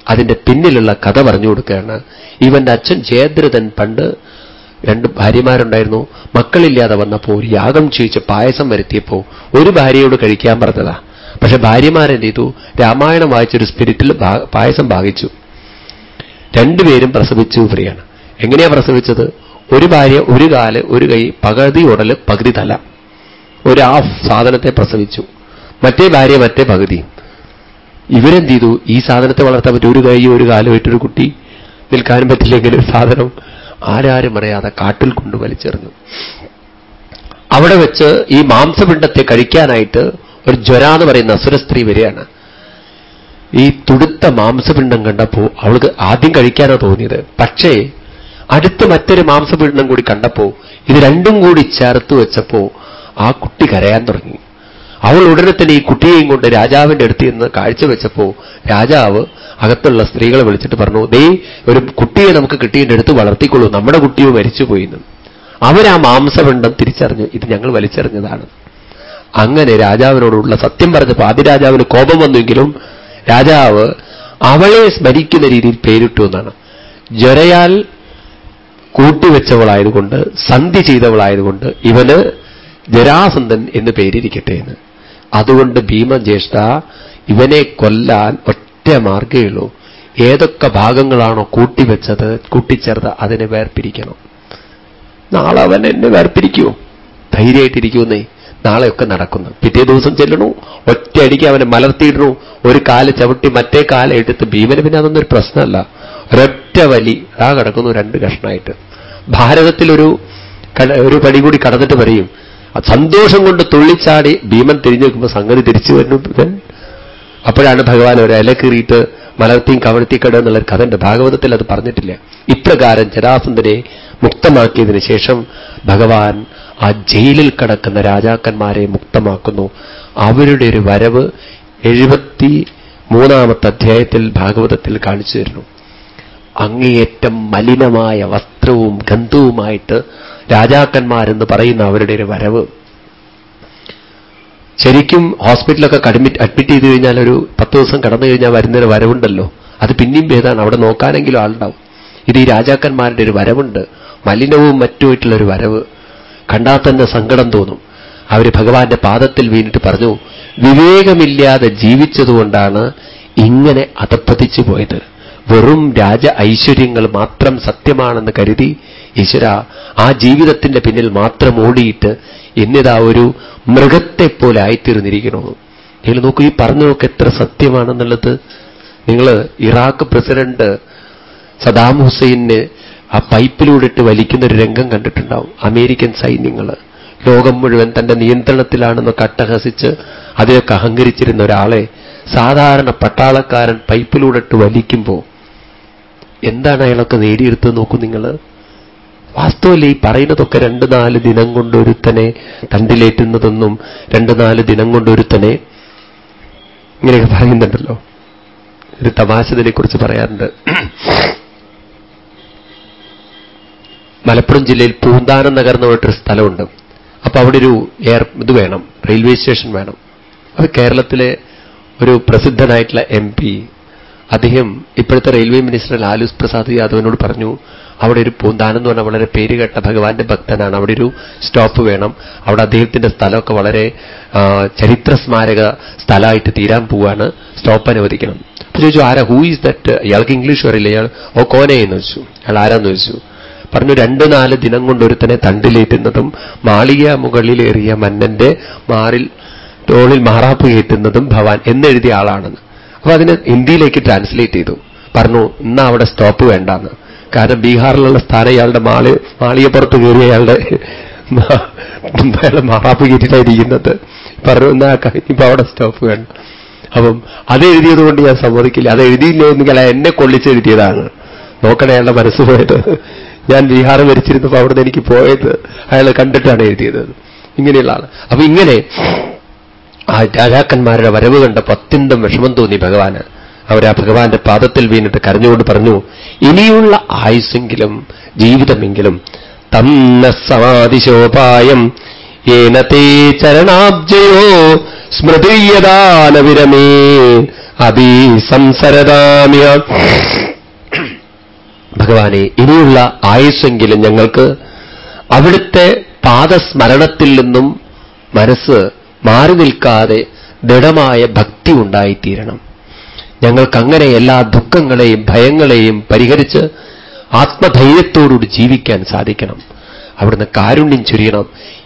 അതിന്റെ പിന്നിലുള്ള കഥ പറഞ്ഞു കൊടുക്കുകയാണ്. ഇവന്റെ അച്ഛൻ ജയദ്രഥൻ പണ്ട് രണ്ട് ഭാര്യമാരുണ്ടായിരുന്നു. മക്കളില്ലാതെ വന്നപ്പോൾ ഒരു യാഗം ചെയ്യിച്ച് പായസം വരുത്തിയപ്പോ ഒരു ഭാര്യയോട് കഴിക്കാൻ പറഞ്ഞതാ. പക്ഷെ ഭാര്യമാരെന്ത് ചെയ്തു? രാമായണം വായിച്ചൊരു സ്പിരിറ്റിൽ പായസം ഭാഗിച്ചു. രണ്ടുപേരും പ്രസവിച്ചു പ്രിയാണ് എങ്ങനെയാ പ്രസവിച്ചത്? ഒരു ഭാര്യ ഒരു കാൽ ഒരു കൈ പകുതി ഉടൽ പകുതി തല. ഒരു ആ സാധനത്തെ പ്രസവിച്ചു. മറ്റേ ഭാര്യ മറ്റേ പകുതി. ഇവരെന്ത് ചെയ്തു? ഈ സാധനത്തെ വളർത്താൻ പറ്റും ഒരു കൈ ഒരു കാലുമായിട്ടൊരു കുട്ടി നിൽക്കാനും പറ്റില്ലെങ്കിൽ ഒരു സാധനം ആരാരും അറിയാതെ കാട്ടിൽ കൊണ്ട് വലിച്ചെറിഞ്ഞു. അവിടെ വെച്ച് ഈ മാംസപിണ്ഡത്തെ കഴിക്കാനായിട്ട് ഒരു ജ്വര എന്ന് പറയുന്ന അസുര സ്ത്രീ വരികയാണ്. ഈ തുടുത്ത മാംസപിണ്ഡം കണ്ടപ്പോ അവൾക്ക് ആദ്യം കഴിക്കാനാണ് തോന്നിയത്. പക്ഷേ അടുത്ത് മറ്റൊരു മാംസപീഠനം കൂടി കണ്ടപ്പോ ഇത് രണ്ടും കൂടി ചേർത്ത് വെച്ചപ്പോ ആ കുട്ടി കരയാൻ തുടങ്ങി. അവൾ ഉടനെ തന്നെ ഈ കുട്ടിയെയും കൊണ്ട് രാജാവിന്റെ അടുത്ത് നിന്ന് കാഴ്ചവെച്ചപ്പോ രാജാവ് അകത്തുള്ള സ്ത്രീകളെ വിളിച്ചിട്ട് പറഞ്ഞു ദേ ഒരു കുട്ടിയെ നമുക്ക് കിട്ടിയതിന്റെ അടുത്ത് വളർത്തിക്കൊള്ളൂ നമ്മുടെ കുട്ടിയോ മരിച്ചുപോയിന്ന്. അവരാ മാംസപിണ്ഡം തിരിച്ചറിഞ്ഞു ഇത് ഞങ്ങൾ വലിച്ചെറിഞ്ഞതാണ്. അങ്ങനെ രാജാവിനോടുള്ള സത്യം പറഞ്ഞപ്പോൾ ആദ്യ രാജാവിന് കോപം വന്നുവെങ്കിലും രാജാവ് അവളെ സ്മരിക്കുന്ന രീതിയിൽ പേരിട്ടു എന്നാണ്. ജ്വരയാൽ കൂട്ടിവെച്ചവളായതുകൊണ്ട് സന്ധി ചെയ്തവളായതുകൊണ്ട് ഇവന് ജരാസന്ധൻ എന്ന് പേരിരിക്കട്ടെ എന്ന്. അതുകൊണ്ട് ഭീമജ്യേഷ്ഠ ഇവനെ കൊല്ലാൻ ഒറ്റ മാർഗേ ഉള്ളൂ. ഏതൊക്കെ ഭാഗങ്ങളാണോ കൂട്ടിവെച്ചത് കൂട്ടിച്ചേർത്ത് അതിനെ വേർപിരിക്കണം. നാളെ അവൻ എന്നെ വേർപിരിക്കുമോ ധൈര്യമായിട്ടിരിക്കുമെന്നേ നാളെയൊക്കെ നടക്കുന്നു. പിറ്റേ ദിവസം ചെല്ലണു ഒറ്റയടിക്ക് അവനെ മലർത്തിയിടണു. ഒരു കാൽ ചവിട്ടി മറ്റേ കാലെടുത്ത് ഭീമന് പിന്നെ അതൊന്നും ഒരു പ്രശ്നമല്ല. ഒരൊറ്റ വലി ആ കിടക്കുന്നു രണ്ട് കഷ്ണമായിട്ട് ഭാരതത്തിലൊരു ഒരു പടി കൂടി കടന്നിട്ട് പറയും സന്തോഷം കൊണ്ട് തുള്ളിച്ചാടി ഭീമൻ തിരിഞ്ഞു നോക്കുമ്പോൾ സംഗതി തിരിച്ചു വരുന്നു അപ്പോഴാണ് ഭഗവാൻ ഒരു ഇല കീറിയിട്ട് മലർത്തിയും കവഴ്ത്തിക്കട എന്നുള്ള കഥന്റെ ഭാഗവതത്തിൽ അത് പറഞ്ഞിട്ടില്ല. ഇപ്രകാരം ജരാസന്ധനെ മുക്തമാക്കിയതിനു ശേഷം ഭഗവാൻ ആ ജയിലിൽ കിടക്കുന്ന രാജാക്കന്മാരെ മുക്തമാക്കുന്നു. അവരുടെ ഒരു വരവ് എഴുപത്തി മൂന്നാമത്തെ അധ്യായത്തിൽ ഭാഗവതത്തിൽ കാണിച്ചു തരുന്നു. അങ്ങേയറ്റം മലിനമായ വസ്ത്രവും ഗന്ധവുമായിട്ട് രാജാക്കന്മാരെന്ന് പറയുന്ന അവരുടെ ഒരു വരവ്. ശരിക്കും ഹോസ്പിറ്റലൊക്കെ അഡ്മിറ്റ് അഡ്മിറ്റ് ചെയ്ത് കഴിഞ്ഞാൽ ഒരു പത്ത് ദിവസം കടന്നു കഴിഞ്ഞാൽ വരുന്നൊരു വരവുണ്ടല്ലോ. അത് പിന്നെയും ഭേദമാണ്. അവിടെ നോക്കാനെങ്കിലും ആളുണ്ടാവും. ഇത് ഈ രാജാക്കന്മാരുടെ ഒരു വരവുണ്ട്. മലിനവും മറ്റുമായിട്ടുള്ള ഒരു വരവ്. കണ്ടാൽ തന്നെ സങ്കടം തോന്നും. അവർ ഭഗവാന്റെ പാദത്തിൽ വീണിട്ട് പറഞ്ഞു വിവേകമില്ലാതെ ജീവിച്ചതുകൊണ്ടാണ് ഇങ്ങനെ അതപ്പതിച്ചു പോയത്. വെറും രാജ ഐശ്വര്യങ്ങൾ മാത്രം സത്യമാണെന്ന് കരുതി ഈശ്വര ആ ജീവിതത്തിന്റെ പിന്നിൽ മാത്രം ഓടിയിട്ട് എന്നിതാ ഒരു മൃഗത്തെ പോലെ ആയിത്തീർന്നിരിക്കണോ നിങ്ങൾ നോക്കൂ ഈ പറഞ്ഞതൊക്കെ എത്ര സത്യമാണെന്നുള്ളത്. നിങ്ങൾ ഇറാഖ് പ്രസിഡന്റ് സദാം ഹുസൈനെ ആ പൈപ്പിലൂടെ ഇട്ട് വലിക്കുന്ന ഒരു രംഗം കണ്ടിട്ടുണ്ടാവും. അമേരിക്കൻ സൈന്യങ്ങൾ ലോകം മുഴുവൻ തന്റെ നിയന്ത്രണത്തിലാണെന്ന് കട്ടഹസിച്ച് അതിലൊക്കെ അഹങ്കരിച്ചിരുന്ന ഒരാളെ സാധാരണ പട്ടാളക്കാരൻ പൈപ്പിലൂടെ ഇട്ട് വലിക്കുമ്പോൾ എന്താണ് അയാളൊക്കെ നേടിയെടുത്തത് നോക്കൂ നിങ്ങൾ വാസ്തവല്ലേ ഈ പറയുന്നതൊക്കെ രണ്ട് നാല് ദിനം കൊണ്ട് ഒരുത്തനെ തണ്ടിലേറ്റുന്നതൊന്നും രണ്ട് നാല് ദിനം കൊണ്ട് ഒരുത്തനെ ഇങ്ങനെയൊക്കെ പറയുന്നുണ്ടല്ലോ. ഒരു തമാശ പറയാറുണ്ട്. മലപ്പുറം ജില്ലയിൽ പൂന്താനം നഗർ എന്ന് പറഞ്ഞിട്ടൊരു സ്ഥലമുണ്ട്. അപ്പൊ അവിടെ ഒരു എയർ ഇത് വേണം റെയിൽവേ സ്റ്റേഷൻ വേണം. അത് കേരളത്തിലെ ഒരു പ്രസിദ്ധനായിട്ടുള്ള എം പി അദ്ദേഹം ഇപ്പോഴത്തെ റെയിൽവേ മിനിസ്റ്റർ ലാലൂസ് പ്രസാദ് യാദവിനോട് പറഞ്ഞു അവിടെ ഒരു പൂന്താനം എന്ന് പറഞ്ഞാൽ വളരെ പേരുകേട്ട ഭഗവാന്റെ ഭക്തനാണ്. അവിടെ ഒരു സ്റ്റോപ്പ് വേണം. അവിടെ അദ്ദേഹത്തിന്റെ സ്ഥലമൊക്കെ വളരെ ചരിത്ര സ്മാരക സ്ഥലമായിട്ട് തീരാൻ പോവാണ്. സ്റ്റോപ്പ് അനുവദിക്കണം. അപ്പൊ ചോദിച്ചു ആരാ? ഹൂ ഈസ് ദറ്റ് ഇയാൾക്ക് ഇംഗ്ലീഷ് അറിയില്ല. ഇയാൾ ഓ കോനെ എന്ന് വെച്ചു അയാൾ ആരാന്ന് ചോദിച്ചു? പറഞ്ഞു രണ്ട് നാല് ദിനം കൊണ്ട് ഒരുത്തനെ തണ്ടിലേറ്റുന്നതും മാളിക മുകളിലേറിയ മന്നന്റെ മാറിൽ തോളിൽ മാറാപ്പ് കയറ്റുന്നതും ഭവാൻ എന്നെഴുതിയ ആളാണെന്ന്. അപ്പൊ അതിന് ഹിന്ദിയിലേക്ക് ട്രാൻസ്ലേറ്റ് ചെയ്തു. പറഞ്ഞു ഇന്നാ അവിടെ സ്റ്റോപ്പ് വേണ്ടാന്ന്. കാരണം ബീഹാറിലുള്ള സ്ഥാനം ഇയാളുടെ മാളി മാളിയപ്പുറത്ത് കയറി അയാളുടെ അയാളുടെ മാറാപ്പ് കയറ്റിട്ടായിരിക്കുന്നത് പറഞ്ഞു എന്നാ ഇപ്പൊ അവിടെ സ്റ്റോപ്പ് വേണ്ട. അപ്പം അത് എഴുതിയത് കൊണ്ട് ഞാൻ സമ്മതിക്കില്ല. അത് എഴുതിയില്ലെങ്കിൽ എന്നെ കൊള്ളിച്ചെഴുതിയതാണ് നോക്കണേ അയാളുടെ മനസ്സ് പോയത്. ഞാൻ ബീഹാർ ഭരിച്ചിരുന്നപ്പോൾ അവിടുന്ന് എനിക്ക് പോയത് അയാൾ കണ്ടിട്ടാണ് എഴുതിയത്. ഇങ്ങനെയുള്ള ആൾ. അപ്പൊ ഇങ്ങനെ ആ രാജാക്കന്മാരുടെ വരവ് കണ്ടപ്പോൾ അത്യന്തം വിഷമം തോന്നി ഭഗവാന്. അവരാ ഭഗവാന്റെ പാദത്തിൽ വീണിട്ട് കരഞ്ഞുകൊണ്ട് പറഞ്ഞു ഇനിയുള്ള ആയുസ്സെങ്കിലും ജീവിതമെങ്കിലും തന്ന സമാധിശോപായം ഏനത്തെ ചരണാബ്ജയോ സ്മൃതിയദാനവിരമേ അതീ സംസരതാമ്യ. ഭഗവാനെ ഇനിയുള്ള ആയുസ്സെങ്കിലും ഞങ്ങൾക്ക് അവിടുത്തെ പാദസ്മരണത്തിൽ നിന്നും മനസ്സ് മാറി നിൽക്കാതെ ദൃഢമായ ഭക്തി ഉണ്ടായിത്തീരണം. ഞങ്ങൾക്കങ്ങനെ എല്ലാ ദുഃഖങ്ങളെയും ഭയങ്ങളെയും പരിഹരിച്ച് ആത്മധൈര്യത്തോടുകൂടി ജീവിക്കാൻ സാധിക്കണം. അവിടുന്ന് കാരുണ്യം ചുരിയണം.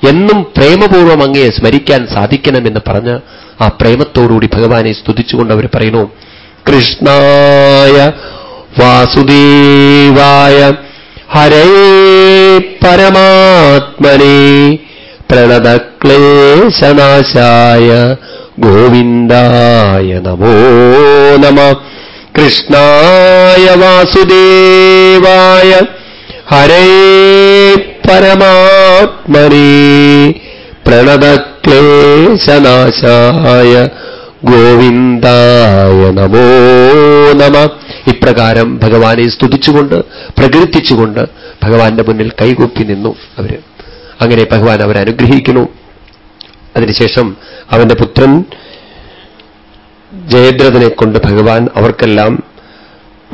എന്നും പ്രേമപൂർവം അങ്ങയെ സ്മരിക്കാൻ സാധിക്കണമെന്ന് പറഞ്ഞ് ആ പ്രേമത്തോടുകൂടി ഭഗവാനെ സ്തുതിച്ചുകൊണ്ട് അവർ പറയുന്നു കൃഷ്ണായ വാസുദേവായ ഹരേ പരമാത്മനെ പ്രണതക്ലേശനാശായ ഗോവിന്ദായ നമോ നമ. കൃഷ്ണായ വാസുദേവായ ഹരേ പരമാത്മനേ. പ്രണതക്ലേശനാശായ ഗോവിന്ദായ നമോ നമ. ഇപ്രകാരം ഭഗവാനെ സ്തുതിച്ചുകൊണ്ട് പ്രകീർത്തിച്ചുകൊണ്ട് ഭഗവാന്റെ മുന്നിൽ കൈകൊപ്പി നിന്നു അവർ. അങ്ങനെ ഭഗവാൻ അവരെ അനുഗ്രഹിക്കുന്നു. അതിനുശേഷം അവന്റെ പുത്രൻ ജയദ്രഥനെ കൊണ്ട് ഭഗവാൻ അവർക്കെല്ലാം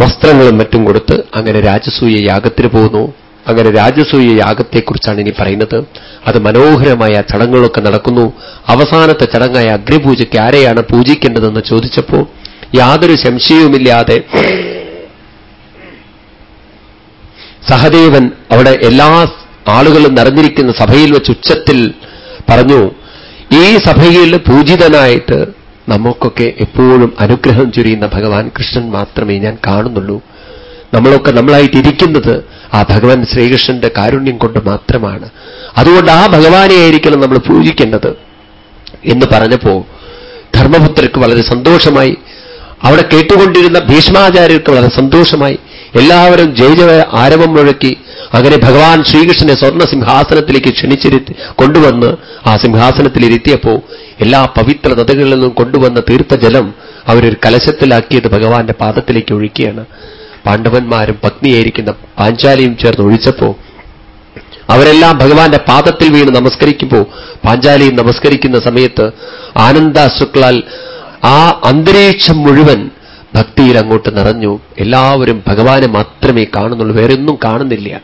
വസ്ത്രങ്ങളും മറ്റും കൊടുത്ത് അങ്ങനെ രാജസൂയ യാഗത്തിന് പോകുന്നു. അങ്ങനെ രാജസൂയ യാഗത്തെക്കുറിച്ചാണ് ഇനി പറയുന്നത്. അത് മനോഹരമായ ചടങ്ങുകളൊക്കെ നടക്കുന്നു. അവസാനത്തെ ചടങ്ങായ അഗ്നിപൂജയ്ക്ക് ആരെയാണ് പൂജിക്കേണ്ടതെന്ന് ചോദിച്ചപ്പോൾ യാതൊരു സംശയവുമില്ലാതെ സഹദേവൻ അവിടെ എല്ലാ ആളുകളും നിറഞ്ഞിരിക്കുന്ന സഭയിൽ വെച്ച് ഉച്ചത്തിൽ പറഞ്ഞു ഈ സഭയിൽ പൂജിതനായിട്ട് നമുക്കൊക്കെ എപ്പോഴും അനുഗ്രഹം ചുരിയുന്ന ഭഗവാൻ കൃഷ്ണൻ മാത്രമേ ഞാൻ കാണുന്നുള്ളൂ. നമ്മളൊക്കെ നമ്മളായിട്ടിരിക്കുന്നത് ആ ഭഗവാൻ ശ്രീകൃഷ്ണന്റെ കാരുണ്യം കൊണ്ട് മാത്രമാണ്. അതുകൊണ്ട് ആ ഭഗവാനെ ആയിരിക്കണം നമ്മൾ പൂജിക്കേണ്ടത്. എന്ന് പറഞ്ഞപ്പോ ധർമ്മപുത്രർക്ക് വളരെ സന്തോഷമായി. അവിടെ കേട്ടുകൊണ്ടിരുന്ന ഭീഷ്മാചാര്യർക്ക് വളരെ സന്തോഷമായി. എല്ലാവരും ജയ ആരവം മുഴക്കി അങ്ങനെ ഭഗവാൻ ശ്രീകൃഷ്ണനെ സ്വർണ സിംഹാസനത്തിലേക്ക് ക്ഷണിച്ചിരുത്തി കൊണ്ടുവന്ന് ആ സിംഹാസനത്തിൽ ഇരുത്തിയപ്പോ എല്ലാ പവിത്ര നദികളിൽ നിന്നും കൊണ്ടുവന്ന തീർത്ഥജലം അവരൊരു കലശത്തിലാക്കിയത് ഭഗവാന്റെ പാദത്തിലേക്ക് ഒഴുക്കിയാണ്. പാണ്ഡവന്മാരും പത്നിയായിരിക്കുന്ന പാഞ്ചാലിയും ചേർന്ന് ഒഴിച്ചപ്പോ അവരെല്ലാം ഭഗവാന്റെ പാദത്തിൽ വീണ് നമസ്കരിക്കുമ്പോൾ പാഞ്ചാലിയും നമസ്കരിക്കുന്ന സമയത്ത് ആനന്ദാശ്രുക്കളാൽ ആ അന്തരീക്ഷം മുഴുവൻ ഭക്തിയിൽ അങ്ങോട്ട് നിറഞ്ഞു. എല്ലാവരും ഭഗവാനെ മാത്രമേ കാണുന്നുള്ളൂ. വേറെ ഒന്നും കാണുന്നില്ല.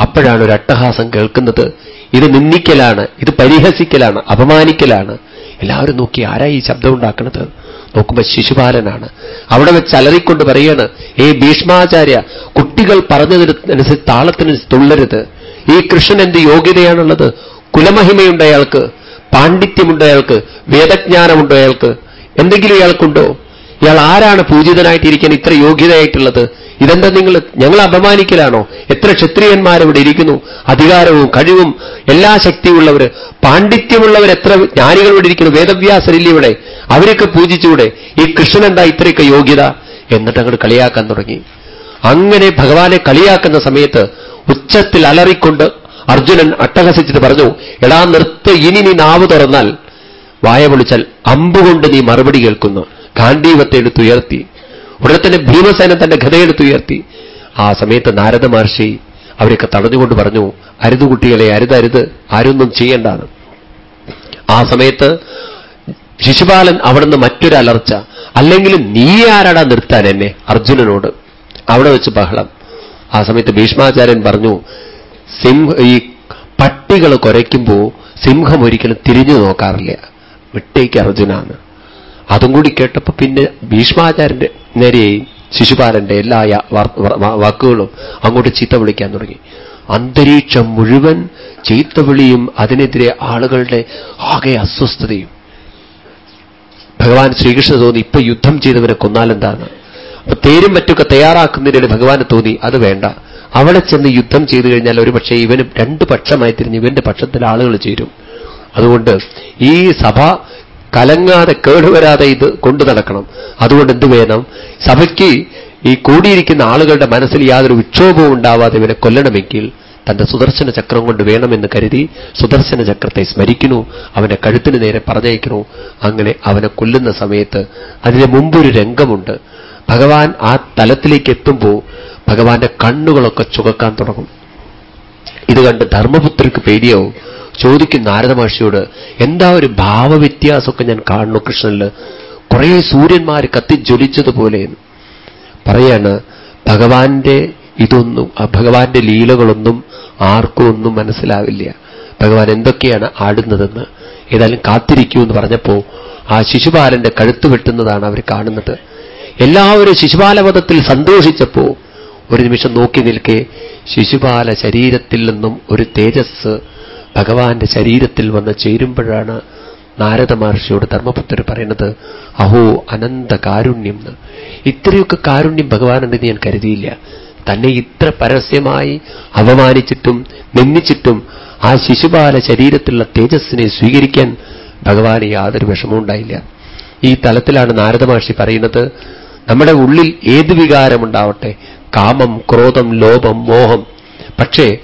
അപ്പോഴാണ് ഒരു അട്ടഹാസം കേൾക്കുന്നത്. ഇത് നിന്ദിക്കലാണ്. ഇത് പരിഹസിക്കലാണ്. അപമാനിക്കലാണ്. എല്ലാവരും നോക്കി ആരാ ഈ ശബ്ദം ഉണ്ടാക്കുന്നത്? നോക്കുമ്പോൾ ശിശുപാലനാണ്. അവിടെ വെച്ച് അലറിക്കൊണ്ട് പറയാണ് ഏ ഭീഷ്മാചാര്യ കുട്ടികൾ പറഞ്ഞതിനനുസരിച്ച് താളത്തിന് തുള്ളരുത്. ഈ കൃഷ്ണൻ എന്ത് യോഗ്യതയാണുള്ളത്? കുലമഹിമയുണ്ട് അയാൾക്ക് പാണ്ഡിത്യമുണ്ട് അയാൾക്ക് വേദജ്ഞാനമുണ്ട് അയാൾക്ക് എന്തെങ്കിലും ഇയാൾക്കുണ്ടോ? ഇയാൾ ആരാണ് പൂജിതനായിട്ടിരിക്കാൻ ഇത്ര യോഗ്യതയായിട്ടുള്ളത്? ഇതെന്താ നിങ്ങൾ ഞങ്ങൾ അപമാനിക്കലാണോ? എത്ര ക്ഷത്രിയന്മാരവിടെ ഇരിക്കുന്നു? അധികാരവും കഴിവും എല്ലാ ശക്തിയുള്ളവർ പാണ്ഡിത്യമുള്ളവർ എത്ര ജ്ഞാനികൾ ഇവിടെ ഇരിക്കുന്നു വേദവ്യാസരില്ലിവിടെ അവരൊക്കെ പൂജിച്ചുകൂടെ? ഈ കൃഷ്ണൻ എന്താ ഇത്രയൊക്കെ യോഗ്യത? എന്നിട്ട് അങ്ങോട്ട് കളിയാക്കാൻ തുടങ്ങി. അങ്ങനെ ഭഗവാനെ കളിയാക്കുന്ന സമയത്ത് ഉച്ചത്തിൽ അലറിക്കൊണ്ട് അർജുനൻ അട്ടഹസിച്ചിട്ട് പറഞ്ഞു എടാ നിർത്ത് ഇനി നീ നാവ് തുറന്നാൽ വായ പൊളിച്ചാൽ അമ്പുകൊണ്ട് നീ മറുപടി കേൾക്കുന്നു. ഗാന്ധീവത്തെ എടുത്തുയർത്തി ഉടനെ തന്നെ ഭീമസേന തന്റെ ഗതയെടുത്തുയർത്തി ആ സമയത്ത് നാരദ മഹർഷി അവരൊക്കെ തടഞ്ഞുകൊണ്ട് പറഞ്ഞു അരുത് കുട്ടികളെ അരുതരുത് ആരൊന്നും ചെയ്യേണ്ടാണ് ആ സമയത്ത് ശിശുപാലൻ അവിടുന്ന് മറ്റൊരു അലർച്ച അല്ലെങ്കിൽ നീ ആരാടാ നിർത്താൻ എന്നെ? അർജുനനോട്. അവിടെ വെച്ച് ബഹളം. ആ സമയത്ത് ഭീഷ്മാചാര്യൻ പറഞ്ഞു സിംഹ ഈ പട്ടികൾ കുരയ്ക്കുമ്പോൾ സിംഹം ഒരിക്കലും തിരിഞ്ഞു നോക്കാറില്ല. വിട്ടേക്ക് അർജുനാണ് അതും കൂടി കേട്ടപ്പോൾ പിന്നെ ഭീഷ്മാചാര്യന്റെ നേരെയും ശിശുപാലന്റെ എല്ലാ വാക്കുകളും അങ്ങോട്ട് ചീത്ത വിളിക്കാൻ തുടങ്ങി. അന്തരീക്ഷം മുഴുവൻ ചീത്തവിളിയും അതിനെതിരെ ആളുകളുടെ ആകെ അസ്വസ്ഥതയും. ഭഗവാൻ ശ്രീകൃഷ്ണ തോന്നി ഇപ്പൊ യുദ്ധം ചെയ്തവരെ കൊന്നാലെന്താണ് അപ്പൊ തേരും മറ്റൊക്കെ തയ്യാറാക്കുന്നതിനിടെ ഭഗവാന് തോന്നി അത് വേണ്ട. അവിടെ ചെന്ന് യുദ്ധം ചെയ്തു കഴിഞ്ഞാൽ ഒരു പക്ഷേ ഇവനും രണ്ട് പക്ഷമായി തിരിഞ്ഞ് ഇവന്റെ പക്ഷത്തിൽ ആളുകൾ ചേരും. അതുകൊണ്ട് ഈ സഭ കലങ്ങാതെ കേടുവരാതെ ഇത് കൊണ്ടു നടക്കണം. അതുകൊണ്ട് എന്ത് വേണം? സഭയ്ക്ക് ഈ കൂടിയിരിക്കുന്ന ആളുകളുടെ മനസ്സിൽ യാതൊരു വിക്ഷോഭവും ഉണ്ടാവാതെ ഇവനെ കൊല്ലണമെങ്കിൽ തന്റെ സുദർശന ചക്രം കൊണ്ട് വേണമെന്ന് കരുതി സുദർശന ചക്രത്തെ സ്മരിക്കുന്നു അവന്റെ കഴുത്തിന് നേരെ പറഞ്ഞയക്കുന്നു. അങ്ങനെ അവനെ കൊല്ലുന്ന സമയത്ത് അതിന് മുമ്പൊരു രംഗമുണ്ട്. ഭഗവാൻ ആ തലത്തിലേക്ക് എത്തുമ്പോൾ ഭഗവാന്റെ കണ്ണുകളൊക്കെ ചുകക്കാൻ തുടങ്ങും. ഇത് കണ്ട് ധർമ്മപുത്രർക്ക് പേടിയാവും ചോദിക്കും നാരദ മഹർഷിയോട് എന്താ ഒരു ഭാവവ്യത്യാസമൊക്കെ ഞാൻ കാണുന്നു കൃഷ്ണനിൽ കുറേ സൂര്യന്മാർ കത്തിജ്വലിച്ചതുപോലെ പറയാണ് ഭഗവാന്റെ ഇതൊന്നും ഭഗവാന്റെ ലീലകളൊന്നും ആർക്കും ഒന്നും മനസ്സിലാവില്ല. ഭഗവാൻ എന്തൊക്കെയാണ് ആടുന്നതെന്ന്? ഏതായാലും കാത്തിരിക്കൂ എന്ന് പറഞ്ഞപ്പോ ആ ശിശുപാലന്റെ കഴുത്ത് വെട്ടുന്നതാണ് അവർ കാണുന്നത്. എല്ലാവരും ശിശുപാലവധത്തിൽ സന്തോഷിച്ചപ്പോ ഒരു നിമിഷം നോക്കി നിൽക്കെ. ശിശുപാല ശരീരത്തിൽ നിന്നും ഒരു തേജസ് ഭഗവാന്റെ ശരീരത്തിൽ വന്ന് ചേരുമ്പോഴാണ് നാരദ മഹർഷിയോട് ധർമ്മപുത്രർ പറയുന്നത് അഹോ അനന്ത കാരുണ്യം ഇത്രയൊക്കെ കാരുണ്യം ഭഗവാനുണ്ടെന്ന് ഞാൻ കരുതിയില്ല. തന്നെ ഇത്ര പരസ്യമായി അപമാനിച്ചിട്ടും നിന്ദിച്ചിട്ടും ആ ശിശുപാല ശരീരത്തിലുള്ള തേജസ്സിനെ സ്വീകരിക്കാൻ ഭഗവാന് യാതൊരു വിഷമവും ഉണ്ടായില്ല. ഈ തലത്തിലാണ് നാരദ മഹർഷി പറയുന്നത് നമ്മുടെ ഉള്ളിൽ ഏത് വികാരമുണ്ടാവട്ടെ കാമം ക്രോധം ലോപം മോഹം. പക്ഷേ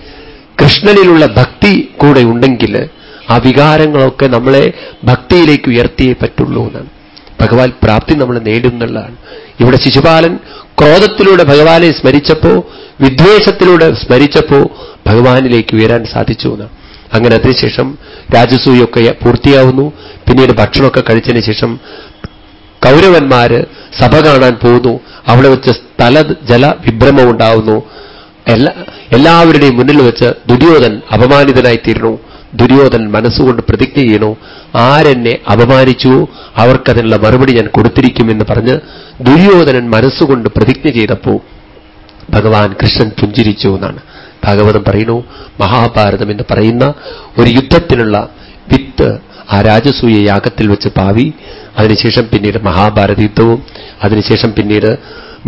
കൃഷ്ണനിലുള്ള ഭക്തി കൂടെ ഉണ്ടെങ്കിൽ ആ വികാരങ്ങളൊക്കെ നമ്മളെ ഭക്തിയിലേക്ക് ഉയർത്തിയേ പറ്റുള്ളൂ എന്നാണ്. ഭഗവാൻ പ്രാപ്തി നമ്മൾ നേടുന്നുള്ളതാണ് ഇവിടെ ശിശുപാലൻ ക്രോധത്തിലൂടെ ഭഗവാനെ സ്മരിച്ചപ്പോ വിദ്വേഷത്തിലൂടെ സ്മരിച്ചപ്പോ ഭഗവാനിലേക്ക് ഉയരാൻ സാധിച്ചു എന്നാണ്. അങ്ങനെ അതിനുശേഷം രാജസൂയൊക്കെ പൂർത്തിയാവുന്നു. പിന്നീട് ഭക്ഷണമൊക്കെ കഴിച്ചതിന് ശേഷം കൗരവന്മാര് സഭ കാണാൻ പോകുന്നു. അവിടെ വെച്ച് സ്ഥല ജല വിഭ്രമം ഉണ്ടാവുന്നു എല്ലാ എല്ലാവരുടെയും മുന്നിൽ വെച്ച് ദുര്യോധൻ അപമാനിതനായിത്തീരുന്നു. ദുര്യോധൻ മനസ്സുകൊണ്ട് പ്രതിജ്ഞ ചെയ്യണു. ആരെന്നെ അപമാനിച്ചു? അവർക്കതിനുള്ള മറുപടി ഞാൻ കൊടുത്തിരിക്കുമെന്ന് പറഞ്ഞ് ദുര്യോധനൻ മനസ്സുകൊണ്ട് പ്രതിജ്ഞ ചെയ്തപ്പോ ഭഗവാൻ കൃഷ്ണൻ പുഞ്ചിരിച്ചു എന്നാണ്. ഭാഗവതം പറയുന്നു മഹാഭാരതം എന്ന് പറയുന്ന ഒരു യുദ്ധത്തിനുള്ള വിത്ത് ആ രാജസൂയ യാഗത്തിൽ വെച്ച് പാവി. അതിനുശേഷം പിന്നീട് മഹാഭാരത യുദ്ധവും അതിനുശേഷം പിന്നീട്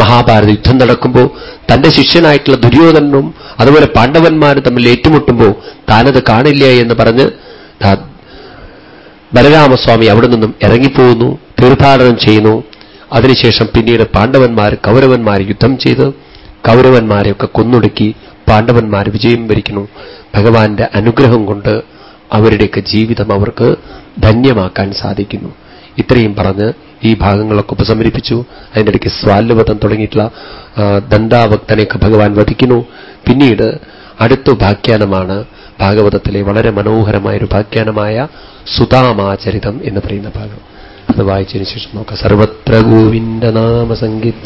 മഹാഭാരത യുദ്ധം നടക്കുമ്പോൾ തന്റെ ശിഷ്യനായിട്ടുള്ള ദുര്യോധനനും അതുപോലെ പാണ്ഡവന്മാരും തമ്മിൽ ഏറ്റുമുട്ടുമ്പോൾ താനത് കാണില്ല എന്ന് പറഞ്ഞ് ബലരാമസ്വാമി അവിടെ നിന്നും ഇറങ്ങിപ്പോകുന്നു തീർത്ഥാടനം ചെയ്യുന്നു. അതിനുശേഷം പിന്നീട് പാണ്ഡവന്മാർ കൗരവന്മാർ യുദ്ധം ചെയ്ത് കൗരവന്മാരെയൊക്കെ കൊന്നൊടുക്കി പാണ്ഡവന്മാർ വിജയം വരിക്കുന്നു. ഭഗവാന്റെ അനുഗ്രഹം കൊണ്ട് അവരുടെയൊക്കെ ജീവിതം അവർക്ക് ധന്യമാക്കാൻ സാധിക്കുന്നു. ഇത്രയും പറഞ്ഞ് ഈ ഭാഗങ്ങളൊക്കെ ഉപസമരിപ്പിച്ചു. അതിന്റെ ഇടയ്ക്ക് സ്വാല്യവധം തുടങ്ങിയിട്ടുള്ള ദന്താവക്തനെയൊക്കെ ഭഗവാൻ വധിക്കുന്നു. പിന്നീട് അടുത്ത ഉപാഖ്യാനമാണ് ഭാഗവതത്തിലെ വളരെ മനോഹരമായൊരു ഉപാഖ്യാനമായ സുതാമാചരിതം എന്ന് പറയുന്ന ഭാഗം. അത് വായിച്ചതിന് ശേഷം നോക്കാം. സർവത്ര ഗോവിന്ദ നാമസംഗീത